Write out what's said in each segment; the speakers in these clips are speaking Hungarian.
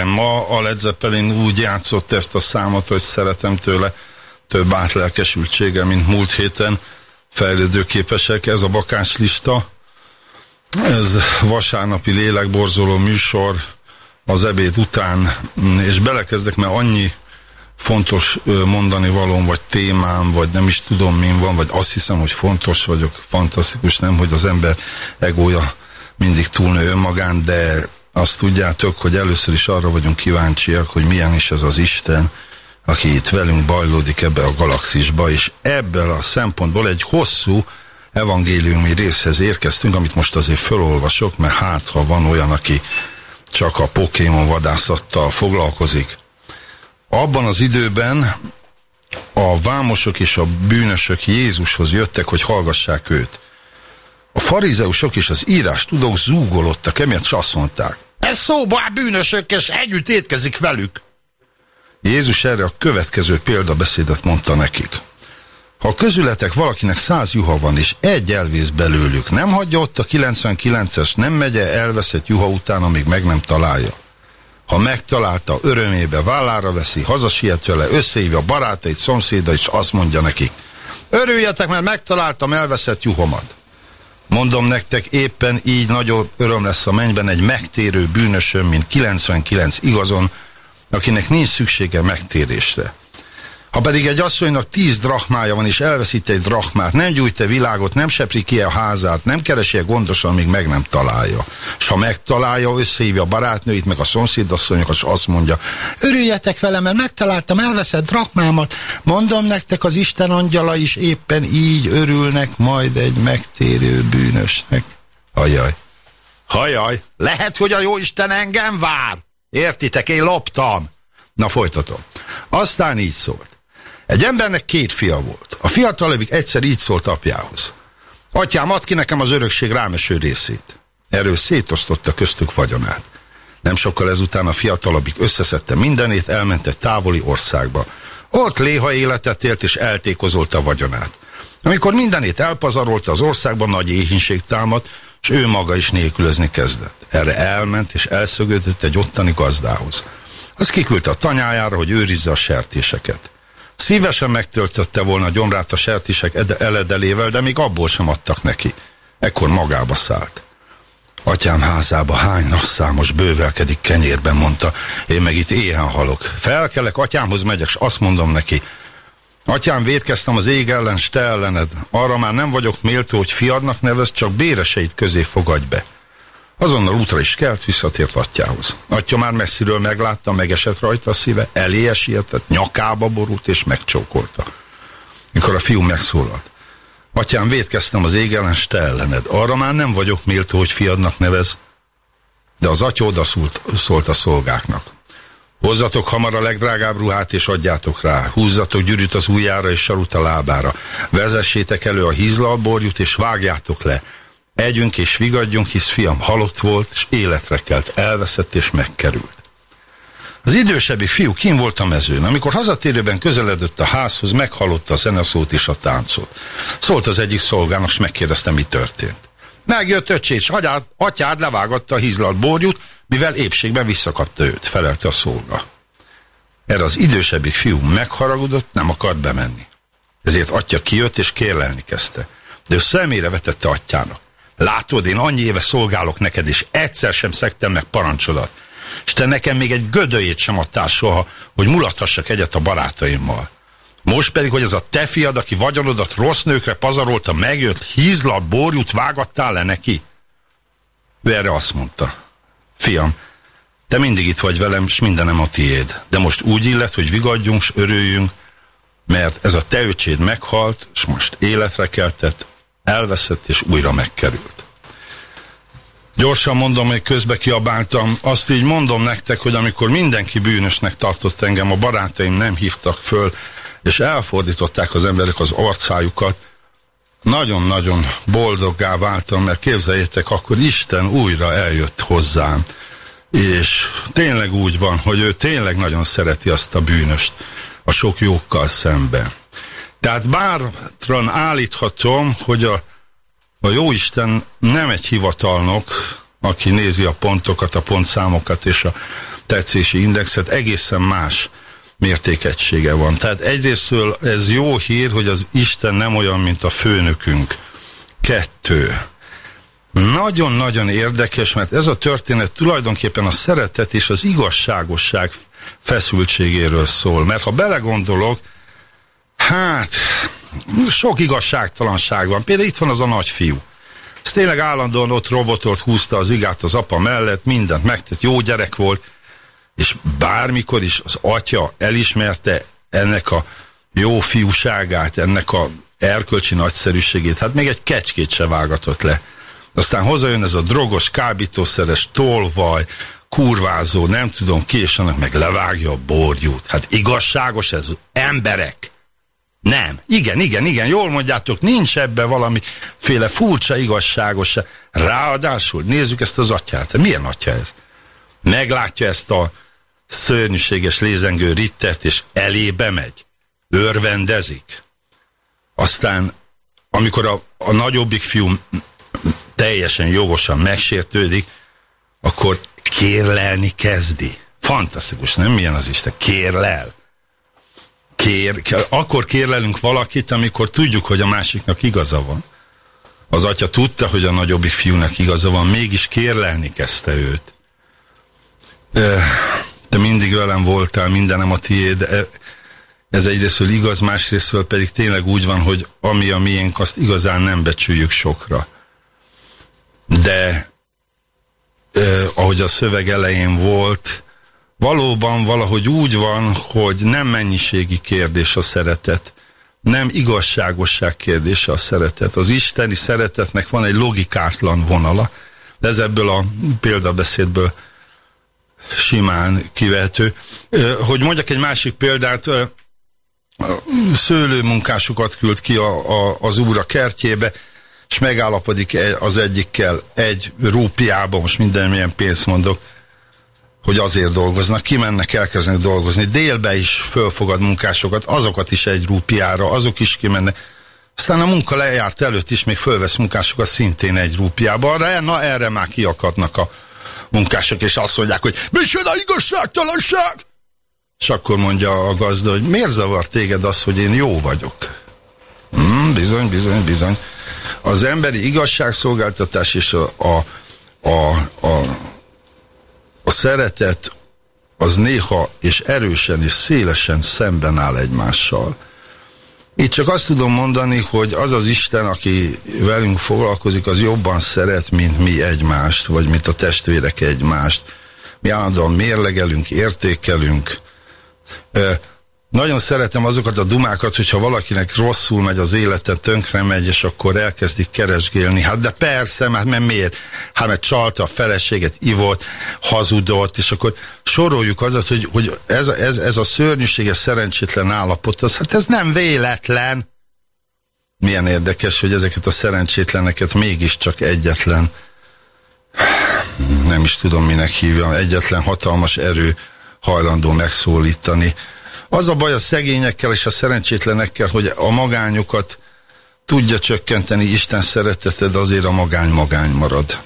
Igen. Ma a Led Zeppelin úgy játszott ezt a számot, hogy szeretem tőle több átlelkesültsége, mint múlt héten fejlődőképesek. Ez a bakás lista, ez vasárnapi lélekborzoló műsor az ebéd után, és belekezdek, mert annyi fontos mondani valóm, vagy témám, vagy nem is tudom min van, vagy azt hiszem, hogy fontos vagyok, fantasztikus, nem, hogy az ember egója mindig túlnő önmagán, de azt tudjátok, hogy először is arra vagyunk kíváncsiak, hogy milyen is ez az Isten, aki itt velünk bajlódik ebbe a galaxisba, és ebből a szempontból egy hosszú evangéliumi részhez érkeztünk, amit most azért felolvasok, mert hát, ha van olyan, aki csak a Pokémon vadászattal foglalkozik. Abban az időben a vámosok és a bűnösök Jézushoz jöttek, hogy hallgassák őt. A farizeusok és az írás tudók zúgolottak, emiatt s azt mondták, ez szóba bűnösök, és együtt étkezik velük. Jézus erre a következő példabeszédet mondta nekik. Ha közületek valakinek száz juha van, és egy elvész belőlük, nem hagyja ott a 99-es, nem megye elveszett juha után, amíg meg nem találja. Ha megtalálta, örömébe vállára veszi, hazasiet vele, összehívja a barátait, szomszéda, és azt mondja nekik, örüljetek, mert megtaláltam elveszett juhomat. Mondom nektek, éppen így nagyobb öröm lesz a mennyben egy megtérő bűnösön, mint 99 igazon, akinek nincs szüksége megtérésre. Ha pedig egy asszonynak tíz drachmája van, és elveszít egy drachmát, nem gyújt-e világot, nem sepri ki a házát, nem keresi -e gondosan, míg meg nem találja. És ha megtalálja, összehívja a barátnőit, meg a szomszédasszonyokat, és azt mondja, örüljetek velem, mert megtaláltam elveszett drachmámat. Mondom nektek, az Isten angyala is éppen így örülnek majd egy megtérő bűnösnek. Hajaj. Hajaj, lehet, hogy a jó Isten engem vár. Értitek, én loptam. Na folytatom. Aztán így szólt. Egy embernek két fia volt. A fiatalabbik egyszer így szólt apjához. Atyám, add ki nekem az örökség rámeső részét. Erről szétosztotta köztük vagyonát. Nem sokkal ezután a fiatalabbik összeszedte mindenét, elment egy távoli országba. Ott léha életet élt és eltékozolta a vagyonát. Amikor mindenét elpazarolta, az országban nagy éhínség támadt, és ő maga is nélkülözni kezdett. Erre elment és elszögödött egy ottani gazdához. Az kiküldte a tanyájára, hogy őrizze a sertéseket. Szívesen megtöltötte volna gyomrát a sertisek eledelével, de még abból sem adtak neki. Ekkor magába szállt. Atyám házába hány napszámos bővelkedik kenyérben, mondta. Én meg itt éhen halok. Felkelek, atyámhoz megyek, és azt mondom neki. Atyám, védkeztem az ég ellen, s te ellened. Arra már nem vagyok méltó, hogy fiadnak nevez, csak béreseit közé fogadj be. Azonnal útra is kelt, visszatért atyához. Atya már messziről meglátta, megesett rajta a szíve, eléje sietett, nyakába borult és megcsókolta. Mikor a fiú megszólalt. Atyám, védkeztem az ég ellen, te ellened. Arra már nem vagyok méltó, hogy fiadnak nevez. De az atya oda szólt, szólt a szolgáknak. Hozzatok hamar a legdrágább ruhát, és adjátok rá. Húzzatok gyűrűt az ujjára és sarut a lábára. Vezessétek elő a hízlalborjút, és vágjátok le. Együnk és vigadjunk, hisz fiam halott volt, és életre kelt, elveszett és megkerült. Az idősebbi fiú kim volt a mezőn. Amikor hazatérőben közeledett a házhoz, meghallotta a zeneszót és a táncot. Szólt az egyik szolgának, és megkérdezte, mi történt. Megjött öcsét, és agyád, atyád levágatta a hízlalt borjút, mivel épségben visszakapta őt, felelte a szolga. Erre az idősebbik fiú megharagudott, nem akart bemenni. Ezért atya kijött és kérlelni kezdte. De ő szemére vetette atyának. Látod, én annyi éve szolgálok neked, és egyszer sem szektem meg parancsodat. És te nekem még egy gödöjét sem adtál soha, hogy mulathassak egyet a barátaimmal. Most pedig, hogy ez a te fiad, aki vagyonodat rossz nőkre pazarolta, megjött, hízlat, borjút vágattál le neki? Ő erre azt mondta. Fiam, te mindig itt vagy velem, és mindenem a tiéd. De most úgy illet, hogy vigadjunk, s örüljünk, mert ez a te öcséd meghalt, és most életre keltett, elveszett és újra megkerült. Gyorsan mondom, hogy közbe kiabáltam, azt így mondom nektek, hogy amikor mindenki bűnösnek tartott engem, a barátaim nem hívtak föl, és elfordították az emberek az arcájukat, nagyon-nagyon boldoggá váltam, mert képzeljétek, akkor Isten újra eljött hozzám. És tényleg úgy van, hogy ő tényleg nagyon szereti azt a bűnöst a sok jókkal szemben. Tehát bátran állíthatom, hogy a, a Jóisten nem egy hivatalnok, aki nézi a pontokat, a pontszámokat és a tetszési indexet, egészen más mértékegysége van. Tehát egyrésztől ez jó hír, hogy az Isten nem olyan, mint a főnökünk. Kettő. Nagyon-nagyon érdekes, mert ez a történet tulajdonképpen a szeretet és az igazságosság feszültségéről szól. Mert ha belegondolok, hát sok igazságtalanság van. Például itt van az a nagyfiú. Ez tényleg állandóan ott robotot húzta az igát az apa mellett, mindent megtett, jó gyerek volt, és bármikor is az atya elismerte ennek a jó fiúságát, ennek a erkölcsi nagyszerűségét, hát még egy kecskét se vágatott le. Aztán hozajön ez a drogos, kábítószeres, tolvaj, kurvázó, nem tudom ki, és annak meg levágja a borjút. Hát igazságos ez, emberek. Nem. Igen, igen, igen, jól mondjátok, nincs ebbe valamiféle furcsa igazságos. Ráadásul, nézzük ezt az atyát. Milyen atya ez? Meglátja ezt a szörnyűséges lézengő rittert, és elébe megy. Örvendezik. Aztán, amikor a, a nagyobbik fiú teljesen jogosan megsértődik, akkor kérlelni kezdi. Fantasztikus, nem? Milyen az Isten? Kérlel. Kér, akkor kérlelünk valakit, amikor tudjuk, hogy a másiknak igaza van. Az atya tudta, hogy a nagyobbik fiúnak igaza van, mégis kérlelni kezdte őt. Te mindig velem voltál, mindenem a tiéd. Ez egyrésztől igaz, másrésztől pedig tényleg úgy van, hogy ami a miénk, azt igazán nem becsüljük sokra. De eh, ahogy a szöveg elején volt, valóban valahogy úgy van, hogy nem mennyiségi kérdés a szeretet, nem igazságosság kérdése a szeretet. Az isteni szeretetnek van egy logikátlan vonala, de ez ebből a példabeszédből simán kivehető. Hogy mondjak egy másik példát, szőlőmunkásokat küld ki a, a, az úr a kertjébe, és megállapodik e, az egyikkel egy rúpiába, most mindenmilyen pénzt mondok, hogy azért dolgoznak, kimennek, elkezdenek dolgozni. Délbe is fölfogad munkásokat, azokat is egy rúpiára, azok is kimennek. Aztán a munka lejárt előtt is még fölvesz munkásokat szintén egy rúpiába. Arra, na erre már kiakadnak a munkások, és azt mondják, hogy micsoda igazságtalanság! És akkor mondja a gazda, hogy miért zavar téged az, hogy én jó vagyok? Hmm, bizony, bizony, bizony. Az emberi igazságszolgáltatás és a, a, a, a, a szeretet az néha és erősen és szélesen szemben áll egymással. Itt csak azt tudom mondani, hogy az az Isten, aki velünk foglalkozik, az jobban szeret, mint mi egymást, vagy mint a testvérek egymást. Mi állandóan mérlegelünk, értékelünk. Nagyon szeretem azokat a dumákat, hogyha valakinek rosszul megy az élete, tönkre megy, és akkor elkezdik keresgélni. Hát de persze, mert, mert miért? Hát mert csalta a feleséget, ivott, hazudott, és akkor soroljuk azat, hogy, hogy ez, ez, ez a szörnyűséges, szerencsétlen állapot, az, hát ez nem véletlen. Milyen érdekes, hogy ezeket a szerencsétleneket mégiscsak egyetlen, nem is tudom minek hívjam, egyetlen hatalmas erő hajlandó megszólítani az a baj a szegényekkel és a szerencsétlenekkel, hogy a magányokat tudja csökkenteni Isten szereteted, azért a magány magány marad.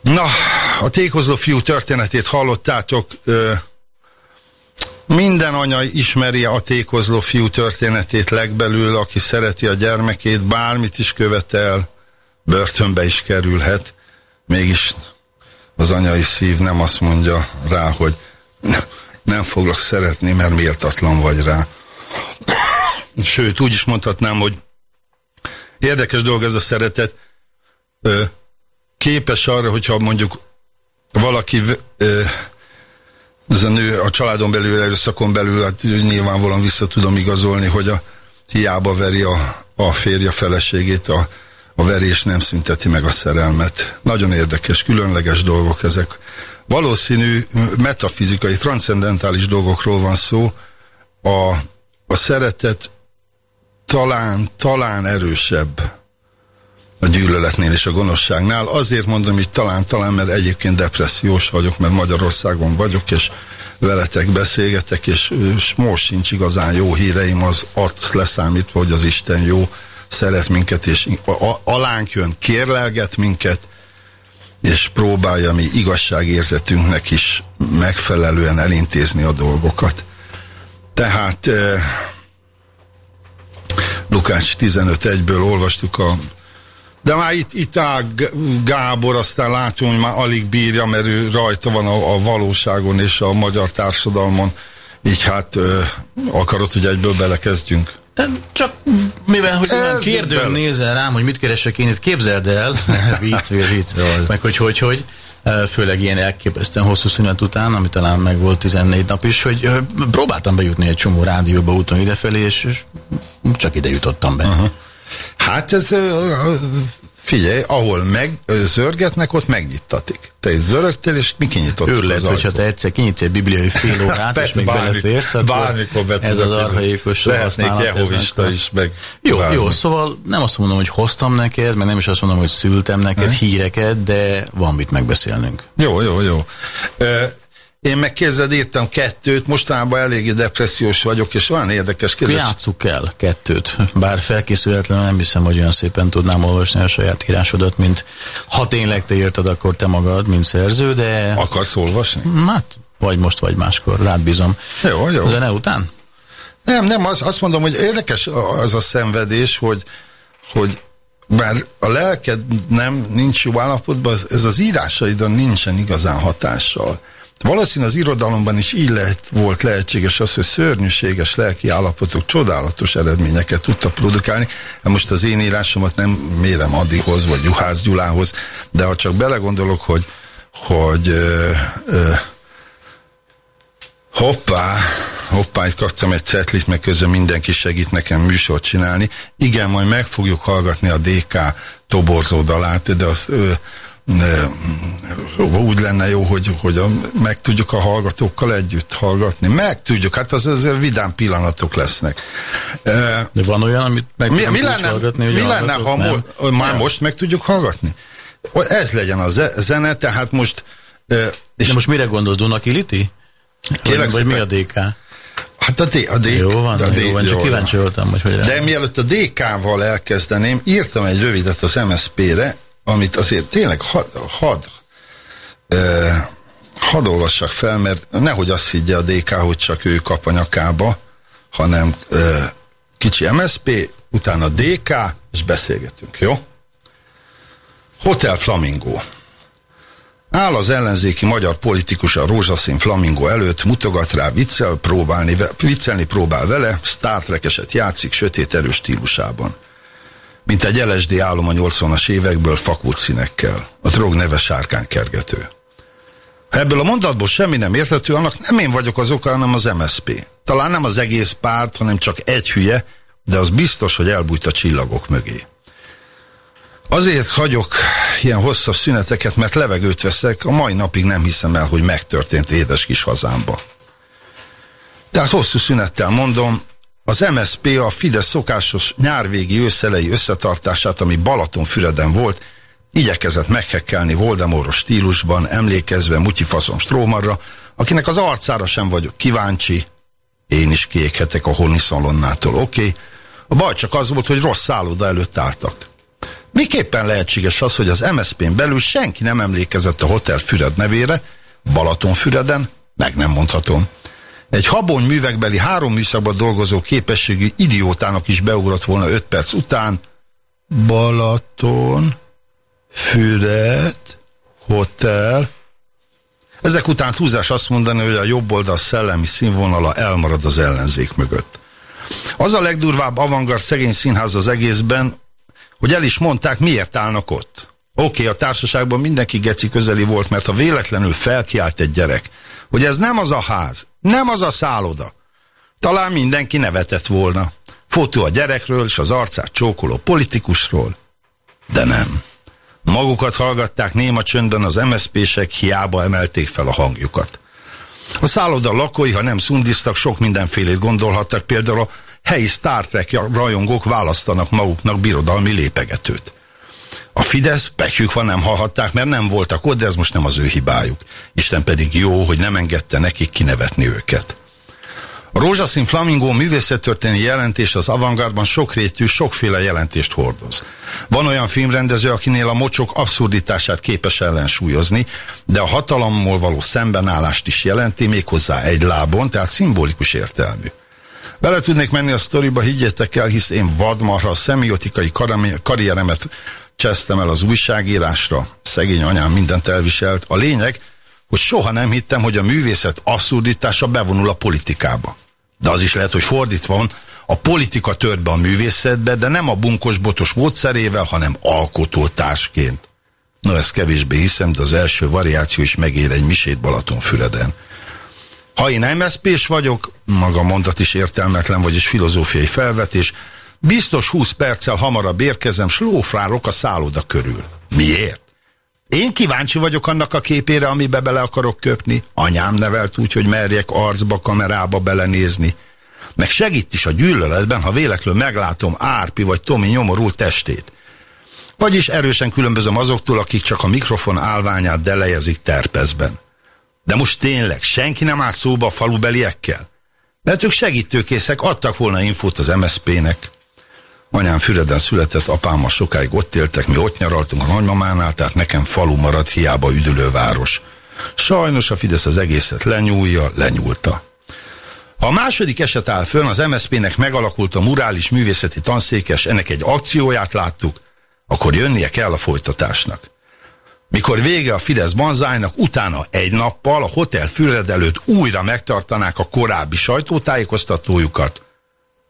Na, a tékozó fiú történetét hallottátok. Ö, minden anya ismeri a tékozló fiú történetét legbelül, aki szereti a gyermekét, bármit is követel, börtönbe is kerülhet. Mégis az anyai szív nem azt mondja rá, hogy nem foglak szeretni, mert méltatlan vagy rá. Sőt, úgy is mondhatnám, hogy érdekes dolog ez a szeretet, ö, képes arra, hogyha mondjuk valaki ö, ez a nő a családon belül, erőszakon belül, hát nyilvánvalóan vissza tudom igazolni, hogy a hiába veri a, a férje feleségét, a, a verés nem szünteti meg a szerelmet. Nagyon érdekes, különleges dolgok ezek valószínű metafizikai, transzendentális dolgokról van szó. A, a szeretet talán, talán erősebb a gyűlöletnél és a gonoszságnál. Azért mondom, hogy talán, talán, mert egyébként depressziós vagyok, mert Magyarországon vagyok, és veletek beszélgetek, és, és most sincs igazán jó híreim, az azt leszámítva, hogy az Isten jó, szeret minket, és alánk jön, kérlelget minket, és próbálja mi igazságérzetünknek is megfelelően elintézni a dolgokat. Tehát eh, Lukács 15.1-ből olvastuk a de már itt, itt áll Gábor, aztán látom, hogy már alig bírja, mert ő rajta van a, a valóságon és a magyar társadalmon. Így hát ö, akarod, hogy egyből belekezdjünk? De csak mivel, hogy olyan kérdőn nézel rám, hogy mit keresek én itt, képzeld el, vicc, vicc, meg hogy hogy, hogy, főleg ilyen elképesztően hosszú szünet után, ami talán meg volt 14 nap is, hogy próbáltam bejutni egy csomó rádióba úton idefelé, és csak ide jutottam be. Uh-huh. Hát ez Figyelj, ahol meg zörgetnek, ott megnyittatik. Te egy zörögtél, és mi kinyitottuk Őrület, hogyha te egyszer kinyitsz egy bibliai fél órát, Persze, és még bármi, beleférsz, bármikor ez az arhaikus Lehetnék jehovista is, meg Jó, bármi. jó, szóval nem azt mondom, hogy hoztam neked, meg nem is azt mondom, hogy szültem neked ne? híreket, de van mit megbeszélnünk. Jó, jó, jó. Én meg kézed írtam kettőt, mostanában eléggé depressziós vagyok, és olyan érdekes kézes. Játsszuk el kettőt, bár felkészületlenül nem hiszem, hogy olyan szépen tudnám olvasni a saját írásodat, mint ha tényleg te írtad, akkor te magad, mint szerző, de... Akarsz olvasni? Hát, vagy most, vagy máskor, rád bízom. Jó, jó. Zene után? Nem, nem, az, azt mondom, hogy érdekes az a szenvedés, hogy, hogy bár a lelked nem nincs jó állapotban, ez az írásaidon nincsen igazán hatással. Valószínűleg az irodalomban is így lehet, volt lehetséges az, hogy szörnyűséges lelki állapotok csodálatos eredményeket tudta produkálni. Hát most az én írásomat nem mérem Adihoz vagy Juhász Gyulához, de ha csak belegondolok, hogy, hogy ö, ö, hoppá, hoppá, itt kaptam egy cetlit, meg közben mindenki segít nekem műsort csinálni. Igen, majd meg fogjuk hallgatni a DK toborzó dalát, de azt ö, úgy lenne jó, hogy, hogy a, meg tudjuk a hallgatókkal együtt hallgatni. Meg tudjuk, hát az, az vidám pillanatok lesznek. De van olyan, amit meg mi, mi lenne, hallgatni, mi lenne, ha mo már most meg tudjuk hallgatni? Ez legyen a zene, tehát most... És De most mire gondolsz, Dunakiliti? Kérlek vagy mi a DK? Hát a, D, a D, jó van, a D, jó van, csak kíváncsi voltam, hogy hogy De mielőtt a DK-val elkezdeném, írtam egy rövidet az MSZP-re, amit azért tényleg had, had, eh, hadd olvassak fel, mert nehogy azt higgye a DK, hogy csak ő kap a nyakába, hanem eh, kicsi MSP, utána DK, és beszélgetünk, jó? Hotel Flamingo. Áll az ellenzéki magyar politikus a rózsaszín flamingo előtt, mutogat rá, viccel, próbálni, viccelni próbál vele, Star Trek-eset játszik sötét erős stílusában mint egy LSD álom a 80-as évekből fakult színekkel. A drog neve sárkánykergető. Ha ebből a mondatból semmi nem érthető, annak nem én vagyok az oka, hanem az MSP. Talán nem az egész párt, hanem csak egy hülye, de az biztos, hogy elbújt a csillagok mögé. Azért hagyok ilyen hosszabb szüneteket, mert levegőt veszek, a mai napig nem hiszem el, hogy megtörtént édes kis hazámba. Tehát hosszú szünettel mondom, az MSP a Fidesz szokásos nyárvégi őszelei összetartását, ami Balatonfüreden volt, igyekezett meghekkelni Voldemoros stílusban, emlékezve Mutyifaszom Strómarra, akinek az arcára sem vagyok kíváncsi, én is kiéghetek a Honiszalonnától, oké. Okay. A baj csak az volt, hogy rossz szálloda előtt álltak. Miképpen lehetséges az, hogy az MSZP-n belül senki nem emlékezett a Hotel Füred nevére, Balatonfüreden, meg nem mondhatom. Egy habony művekbeli három műszakban dolgozó képességű idiótának is beugrott volna öt perc után. Balaton, Füred, Hotel. Ezek után túlzás azt mondani, hogy a jobb oldal szellemi színvonala elmarad az ellenzék mögött. Az a legdurvább avantgard szegény színház az egészben, hogy el is mondták, miért állnak ott. Oké, okay, a társaságban mindenki geci közeli volt, mert ha véletlenül felkiált egy gyerek, hogy ez nem az a ház, nem az a szálloda. Talán mindenki nevetett volna. Fotó a gyerekről és az arcát csókoló politikusról. De nem. Magukat hallgatták néma csöndben az MSZP-sek, hiába emelték fel a hangjukat. A szálloda lakói, ha nem szundiztak, sok mindenfélét gondolhattak, például a helyi Star Trek rajongók választanak maguknak birodalmi lépegetőt. A Fidesz, pekjük van, nem hallhatták, mert nem voltak ott, de ez most nem az ő hibájuk. Isten pedig jó, hogy nem engedte nekik kinevetni őket. A rózsaszín flamingó művészettörténeti jelentés az avantgardban sokrétű, sokféle jelentést hordoz. Van olyan filmrendező, akinél a mocsok abszurditását képes ellensúlyozni, de a hatalommal való szembenállást is jelenti, méghozzá egy lábon, tehát szimbolikus értelmű. Bele tudnék menni a sztoriba, higgyetek el, hisz én vadmarha a szemiotikai karrieremet csesztem el az újságírásra, szegény anyám mindent elviselt. A lényeg, hogy soha nem hittem, hogy a művészet abszurditása bevonul a politikába. De az is lehet, hogy fordítva van, a politika tört be a művészetbe, de nem a bunkos botos módszerével, hanem alkotótársként. No, ezt kevésbé hiszem, de az első variáció is megér egy misét Balatonfüreden. Ha én MSZP-s vagyok, maga mondat is értelmetlen, vagyis filozófiai felvetés, biztos 20 perccel hamarabb érkezem, s a szálloda körül. Miért? Én kíváncsi vagyok annak a képére, amibe bele akarok köpni. Anyám nevelt úgy, hogy merjek arcba, kamerába belenézni. Meg segít is a gyűlöletben, ha véletlenül meglátom Árpi vagy Tomi nyomorult testét. Vagyis erősen különbözöm azoktól, akik csak a mikrofon állványát delejezik terpezben. De most tényleg, senki nem állt szóba a falubeliekkel? Mert ők segítőkészek, adtak volna infót az MSZP-nek. Anyám Füreden született, apámmal sokáig ott éltek, mi ott nyaraltunk a nagymamánál, tehát nekem falu maradt, hiába üdülőváros. Sajnos a Fidesz az egészet lenyúlja, lenyúlta. A második eset áll fönn, az MSZP-nek megalakult a murális művészeti tanszékes, ennek egy akcióját láttuk, akkor jönnie kell a folytatásnak. Mikor vége a Fidesz banzájnak, utána egy nappal a Hotel Füred előtt újra megtartanák a korábbi sajtótájékoztatójukat.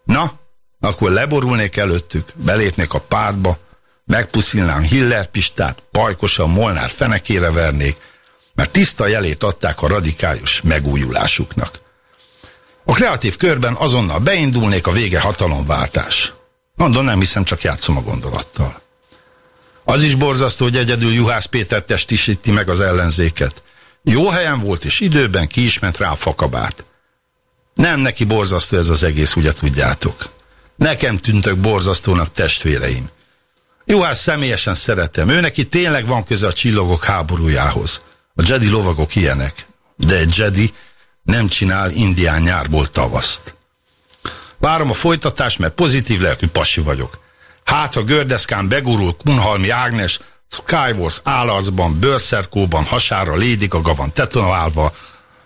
Na, akkor leborulnék előttük, belépnék a pártba, megpuszilnám Hiller Pistát, pajkosan Molnár fenekére vernék, mert tiszta jelét adták a radikális megújulásuknak. A kreatív körben azonnal beindulnék a vége hatalomváltás. Mondom, nem hiszem, csak játszom a gondolattal. Az is borzasztó, hogy egyedül Juhász Péter testisíti meg az ellenzéket. Jó helyen volt, és időben ki is ment rá a fakabát. Nem neki borzasztó ez az egész, ugye tudjátok. Nekem tűntök borzasztónak testvéreim. Juhász személyesen szeretem. Ő neki tényleg van köze a csillagok háborújához. A Jedi lovagok ilyenek. De egy Jedi nem csinál indián nyárból tavaszt. Várom a folytatást, mert pozitív lelkű pasi vagyok. Hát, ha gördeszkán begurul Kunhalmi Ágnes, Skywars álaszban, bőrszerkóban, hasára lédik a gavan tetonálva,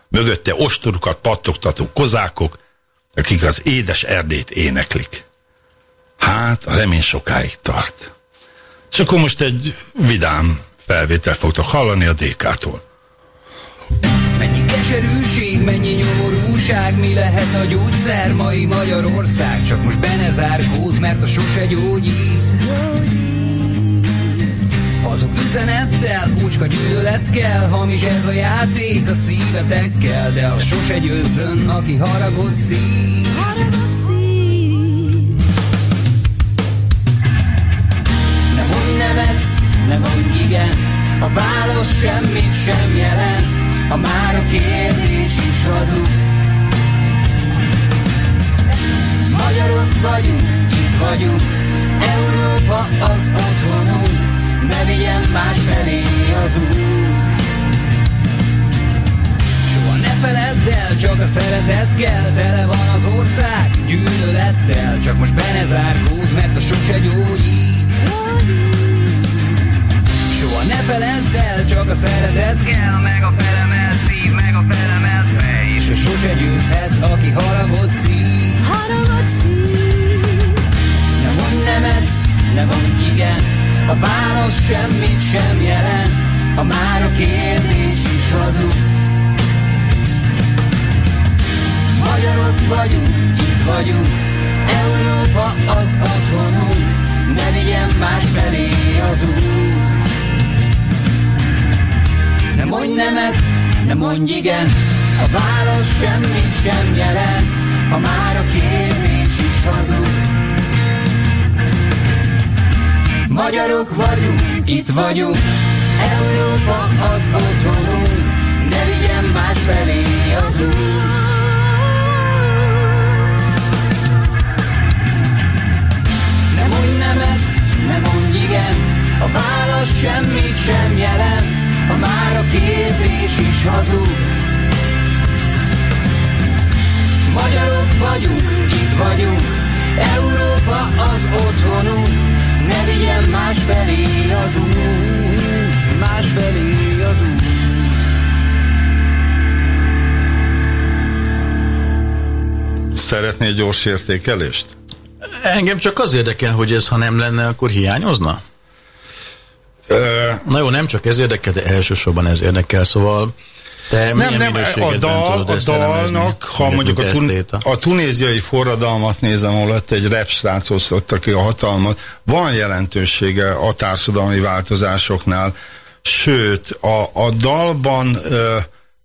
mögötte ostorukat pattogtató kozákok, akik az édes erdét éneklik. Hát, a remény sokáig tart. És akkor most egy vidám felvétel fogtok hallani a DK-tól. Mennyi keserűség, mennyi nyomorúság, mi lehet a gyógyszer mai Magyarország? Csak most benezárkóz, mert a sose gyógyít. Azok üzenettel, búcska gyűlölet kell, hamis ez a játék a szívetekkel, de a sose győzön, aki haragot szív. Haragot szív. Ne mondj nemet, ne mondj igen, a válasz semmit sem jelent, ha már a kérdés is hazug. Magyarok vagyunk, itt vagyunk, Európa az otthonunk, ne vigyen más felé az út. Soha ne feledd el, csak a szeretet kell, tele van az ország gyűlölettel, csak most be ne zárkóz, mert a sose gyógyít. Soha ne feledd el, csak a szeretet kell, meg a felemelt szív, meg a felemelt fej, és a sose győzhet, aki haragot szív. Haragot szív. Ne mondj nemet, ne mondj igen, a válasz semmit sem jelent, ha már a kérdés is hazug. Magyarok vagyunk, itt vagyunk, Európa az otthonunk, ne vigyen más felé az út. Ne mondj nemet, ne mondj igen, a válasz semmit sem jelent, ha már a kérdés is hazug. Magyarok vagyunk, itt vagyunk, Európa az otthonunk, ne vigyen más felé az út. Ne mondj nemet, ne mondj igent, a válasz semmit sem jelent, ha már a kérdés is hazug. Magyarok vagyunk, itt vagyunk, Európa az otthonunk, út, másfelé az út. Szeretnél gyors értékelést? Engem csak az érdekel, hogy ez ha nem lenne, akkor hiányozna? Ö... Na jó, nem csak ez érdekel, de elsősorban ez érdekel, szóval te nem, nem, a dal, a dalnak, ha mondjuk a, tun, a tunéziai forradalmat nézem, ahol ott egy repsrác osztotta ki a hatalmat, van jelentősége a társadalmi változásoknál, sőt, a, a dalban ö,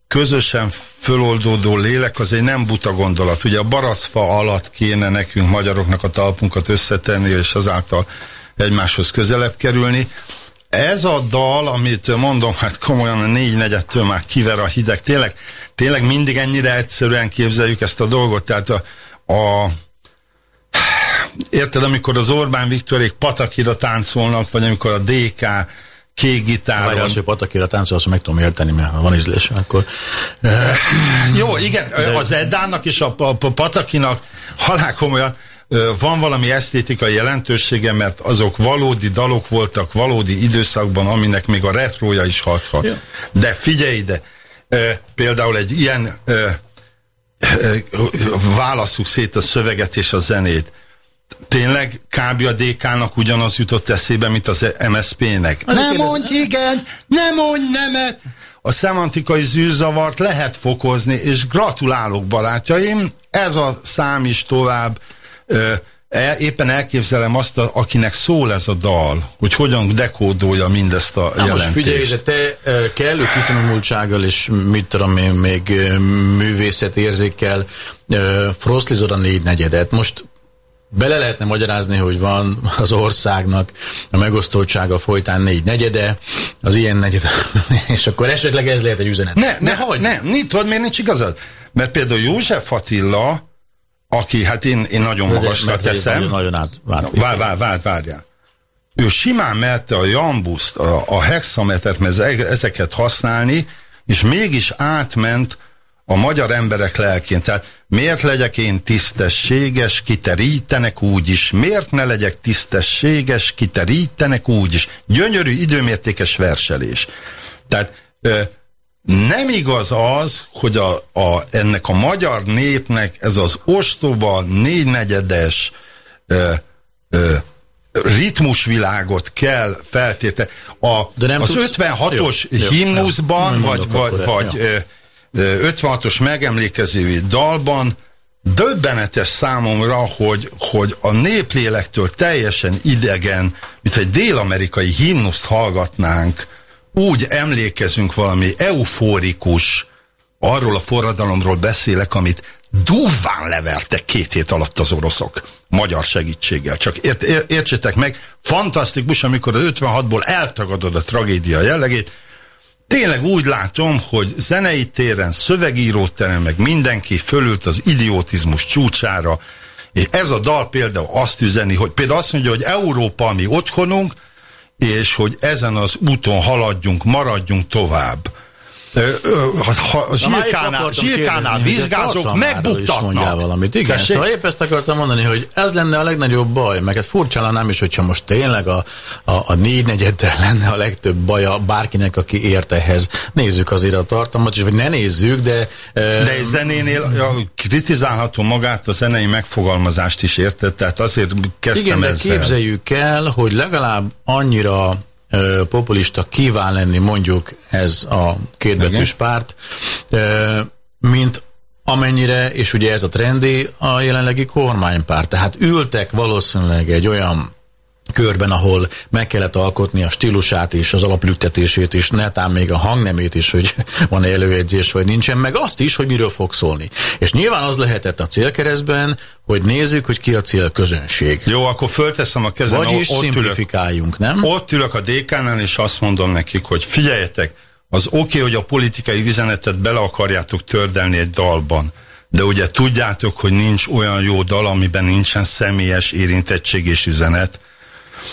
közösen föloldódó lélek az egy nem buta gondolat. Ugye a baraszfa alatt kéne nekünk magyaroknak a talpunkat összetenni, és azáltal egymáshoz közelebb kerülni. Ez a dal, amit mondom, hát komolyan a négy negyettől már kiver a hideg. Tényleg, tényleg mindig ennyire egyszerűen képzeljük ezt a dolgot. Tehát a, a érted, amikor az Orbán Viktorék patakira táncolnak, vagy amikor a DK kék gitáron. Várj, az, hogy patakira táncol, azt meg tudom érteni, mert ha van ízlés, akkor... Jó, igen, De... az Eddának és a, a, a patakinak halál komolyan van valami esztétikai jelentősége, mert azok valódi dalok voltak valódi időszakban, aminek még a retrója is hathat. Ja. De figyelj ide, például egy ilyen válaszuk szét a szöveget és a zenét. Tényleg kb. a DK-nak ugyanaz jutott eszébe, mint az MSZP-nek? Nem mondj igen, nem mondj nemet! A szemantikai zűrzavart lehet fokozni, és gratulálok barátjaim, ez a szám is tovább éppen elképzelem azt, a, akinek szól ez a dal, hogy hogyan dekódolja mindezt a Na jelentést. most figyelj, de te kellő kifinomultsággal és mit tudom én, még művészet érzékkel froszlizod a négy negyedet. Most bele lehetne magyarázni, hogy van az országnak a megosztottsága folytán négy negyede, az ilyen negyed, és akkor esetleg ez lehet egy üzenet. Ne, ne, ne, ne, ne tudod, miért nincs igazad? Mert például József Attila aki, hát én, én nagyon de magasra de, teszem. Nagyon át, vár, vár, vár, vár, várjál. Ő simán merte a jambuszt, a, a hexametert, mert ezeket használni, és mégis átment a magyar emberek lelkén. Tehát miért legyek én tisztességes, kiterítenek úgy is? Miért ne legyek tisztességes, kiterítenek úgy is? Gyönyörű, időmértékes verselés. Tehát nem igaz az, hogy a, a, ennek a magyar népnek ez az ostoba, négynegyedes ö, ö, ritmusvilágot kell feltétele. A, az 56-os himnuszban, jó, vagy, vagy, vagy ö, 56-os megemlékezői dalban döbbenetes számomra, hogy, hogy a néplélektől teljesen idegen, mint egy dél-amerikai himnuszt hallgatnánk, úgy emlékezünk valami eufórikus, arról a forradalomról beszélek, amit durván levertek két hét alatt az oroszok. Magyar segítséggel. Csak ért, ért, értsétek meg, fantasztikus, amikor az 56-ból eltagadod a tragédia jellegét, tényleg úgy látom, hogy zenei téren, szövegíróteren, meg mindenki fölült az idiotizmus csúcsára, és ez a dal például azt üzeni, hogy például azt mondja, hogy Európa a mi otthonunk, és hogy ezen az úton haladjunk, maradjunk tovább a zsírkánál, zsírkánál vizsgázók megbuktatnak. valamit. Igen, Tessék? szóval épp ezt akartam mondani, hogy ez lenne a legnagyobb baj, meg ez furcsa nem is, hogyha most tényleg a, a, a négy negyeddel lenne a legtöbb baja bárkinek, aki ért ehhez. Nézzük azért a tartalmat is, vagy ne nézzük, de... De egy zenénél ja, kritizálható magát a zenei megfogalmazást is érted, tehát azért kezdtem Igen, de ezzel. képzeljük el, hogy legalább annyira populista kíván lenni mondjuk ez a kétbetűs párt, mint amennyire, és ugye ez a trendi, a jelenlegi kormánypárt. Tehát ültek valószínűleg egy olyan körben, ahol meg kellett alkotni a stílusát is, az alaplüktetését is, netán még a hangnemét is, hogy van előjegyzés, vagy nincsen, meg azt is, hogy miről fog szólni. És nyilván az lehetett a célkeresztben, hogy nézzük, hogy ki a célközönség. Jó, akkor fölteszem a kezem, Vagyis ott ülök, nem? Ott ülök a DK-nál, és azt mondom nekik, hogy figyeljetek, az oké, okay, hogy a politikai üzenetet bele akarjátok tördelni egy dalban, de ugye tudjátok, hogy nincs olyan jó dal, amiben nincsen személyes érintettség és üzenet,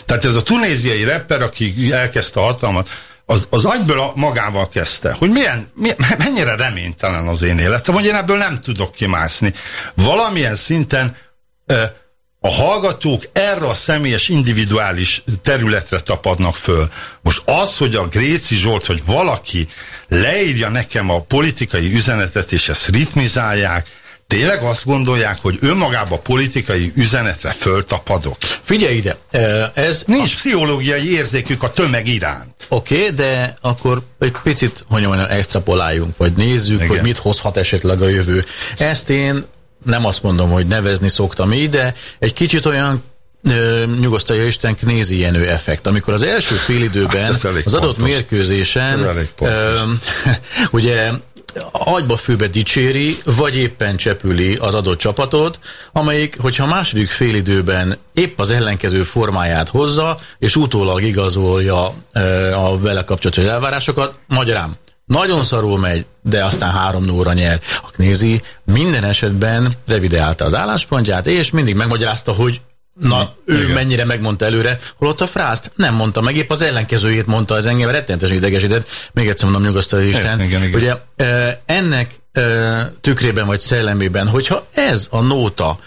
tehát ez a tunéziai rapper, aki elkezdte a hatalmat, az, az agyből a, magával kezdte, hogy milyen, milyen, mennyire reménytelen az én életem, hogy én ebből nem tudok kimászni. Valamilyen szinten ö, a hallgatók erre a személyes, individuális területre tapadnak föl. Most az, hogy a Gréci Zsolt, hogy valaki leírja nekem a politikai üzenetet, és ezt ritmizálják, tényleg azt gondolják, hogy önmagában politikai üzenetre föltapadok? Figyelj ide, ez... Nincs a... pszichológiai érzékük a tömeg iránt. Oké, okay, de akkor egy picit, hogy mondjam, extrapoláljunk, vagy nézzük, Igen. hogy mit hozhat esetleg a jövő. Ezt én nem azt mondom, hogy nevezni szoktam így, de egy kicsit olyan nyugosztalja Isten Knézi Jenő effekt. Amikor az első félidőben hát az adott pontos. mérkőzésen ugye agyba főbe dicséri, vagy éppen csepüli az adott csapatot, amelyik, hogyha második félidőben épp az ellenkező formáját hozza, és utólag igazolja e, a vele kapcsolatos elvárásokat, magyarán nagyon szarul megy, de aztán három óra nyer. A Knézi minden esetben revideálta az álláspontját, és mindig megmagyarázta, hogy Na, ő Igen. mennyire megmondta előre, holott a frászt nem mondta meg, épp az ellenkezőjét mondta, ez engem rettenetesen idegesített. Még egyszer mondom, nyugasztal Isten. Igen, igen. Ugye ennek tükrében vagy szellemében, hogyha ez a nóta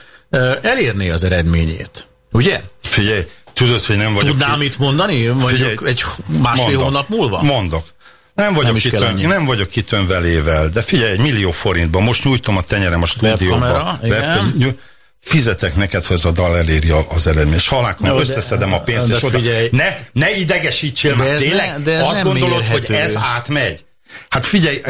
elérné az eredményét, ugye? Figyelj, tudod, hogy nem vagyok... Tudnám itt mondani? Mondjuk Figyelj, egy másfél mondok, hónap múlva? Mondok. Nem vagyok, nem, kitön, nem vagyok kitönvelével, de figyelj, egy millió forintban, most nyújtom a tenyerem a stúdióba. Webkamera, igen fizetek neked, hogy ez a dal elérje az eredmény. És halákon összeszedem a pénzt, és oda. Ne, ne idegesítsél már, tényleg? Ne, de ez azt gondolod, mérhető. hogy ez átmegy? Hát figyelj,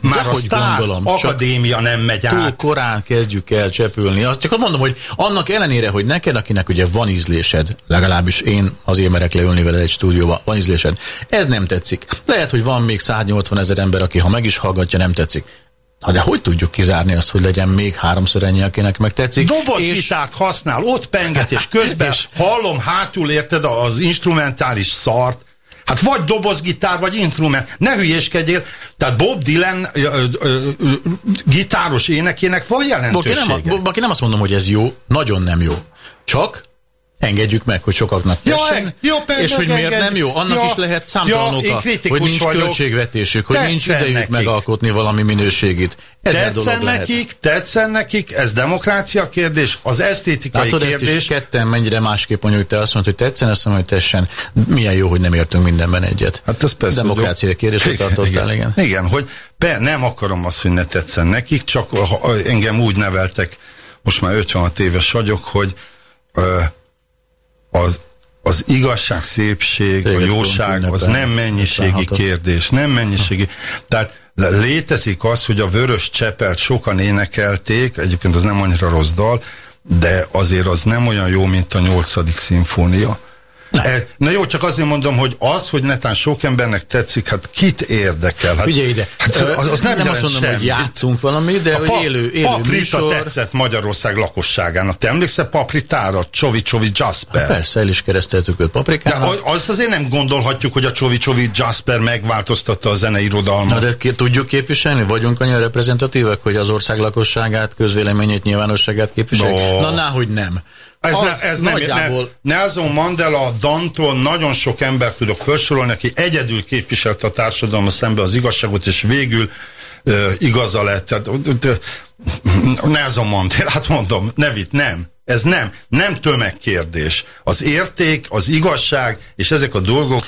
már de a Sztár Akadémia nem megy túl át. korán kezdjük el csepülni. Azt csak mondom, hogy annak ellenére, hogy neked, akinek ugye van ízlésed, legalábbis én azért merek leülni vele egy stúdióba, van ízlésed, ez nem tetszik. Lehet, hogy van még 180 ezer ember, aki ha meg is hallgatja, nem tetszik. Na de hogy tudjuk kizárni azt, hogy legyen még háromszor ennyi, akinek megtetszik? Dobozgitárt és... használ, ott penget, és közben és... hallom hátul, érted, az instrumentális szart. Hát vagy dobozgitár, vagy instrument. Ne hülyéskedjél. Tehát Bob Dylan ö, ö, ö, gitáros énekének van jelentősége. Baki nem, Baki nem azt mondom, hogy ez jó, nagyon nem jó. Csak engedjük meg, hogy sokaknak tessen, jó, jó, és hogy miért enged. nem jó. Annak ja, is lehet számtalan ja, oka, hogy nincs vagyok. költségvetésük, hogy nincs idejük nekik. megalkotni valami minőségét. Ezer tetszen nekik, lehet. tetszen nekik, ez demokrácia kérdés, az esztétikai Látod, kérdés. Ezt is ketten mennyire másképp mondjuk, te azt mondod, hogy tetszen, azt mondod, hogy tessen. Milyen jó, hogy nem értünk mindenben egyet. Hát ez persze. Demokrácia kérdés, hogy tartottál, igen. Igen, igen hogy be, nem akarom azt, hogy ne tetszen nekik, csak ha, engem úgy neveltek, most már 56 éves vagyok, hogy az, az igazság, szépség, Téged a jóság, az nem mennyiségi kérdés, nem mennyiségi. Tehát létezik az, hogy a vörös csepelt sokan énekelték, egyébként az nem annyira rossz dal, de azért az nem olyan jó, mint a nyolcadik szimfónia. E, na jó, csak azért mondom, hogy az, hogy netán sok embernek tetszik, hát kit érdekel? Hát, Figyelj ide, hát, az, az nem, nem azt mondom, semmi. hogy játszunk valami, de a pa, élő, élő Paprita műsor... tetszett Magyarország lakosságának. Te emlékszel Papritára? Csovi Csovi Jasper? Hát persze, el is kereszteltük őt Paprikának. De azt azért nem gondolhatjuk, hogy a Csovi Csovi Jasper megváltoztatta a zeneirodalmat. Na de tudjuk képviselni? Vagyunk annyira reprezentatívek, hogy az ország lakosságát, közvéleményét, nyilvánosságát képviseljük? No. Na, na, hogy nem. Ez, ne, ez nem, nagyjából... ne, Nelson Mandela, Danton, nagyon sok ember tudok felsorolni, aki egyedül képviselte a társadalmat szembe az igazságot, és végül uh, igaza lett. Tehát, Nelson Mandela, hát mondom, nevit, nem. Ez nem, nem tömegkérdés. Az érték, az igazság, és ezek a dolgok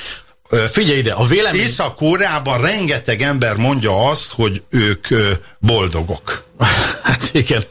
Figyelj ide, a vélemény... Észak-Koreában rengeteg ember mondja azt, hogy ők boldogok. Hát igen,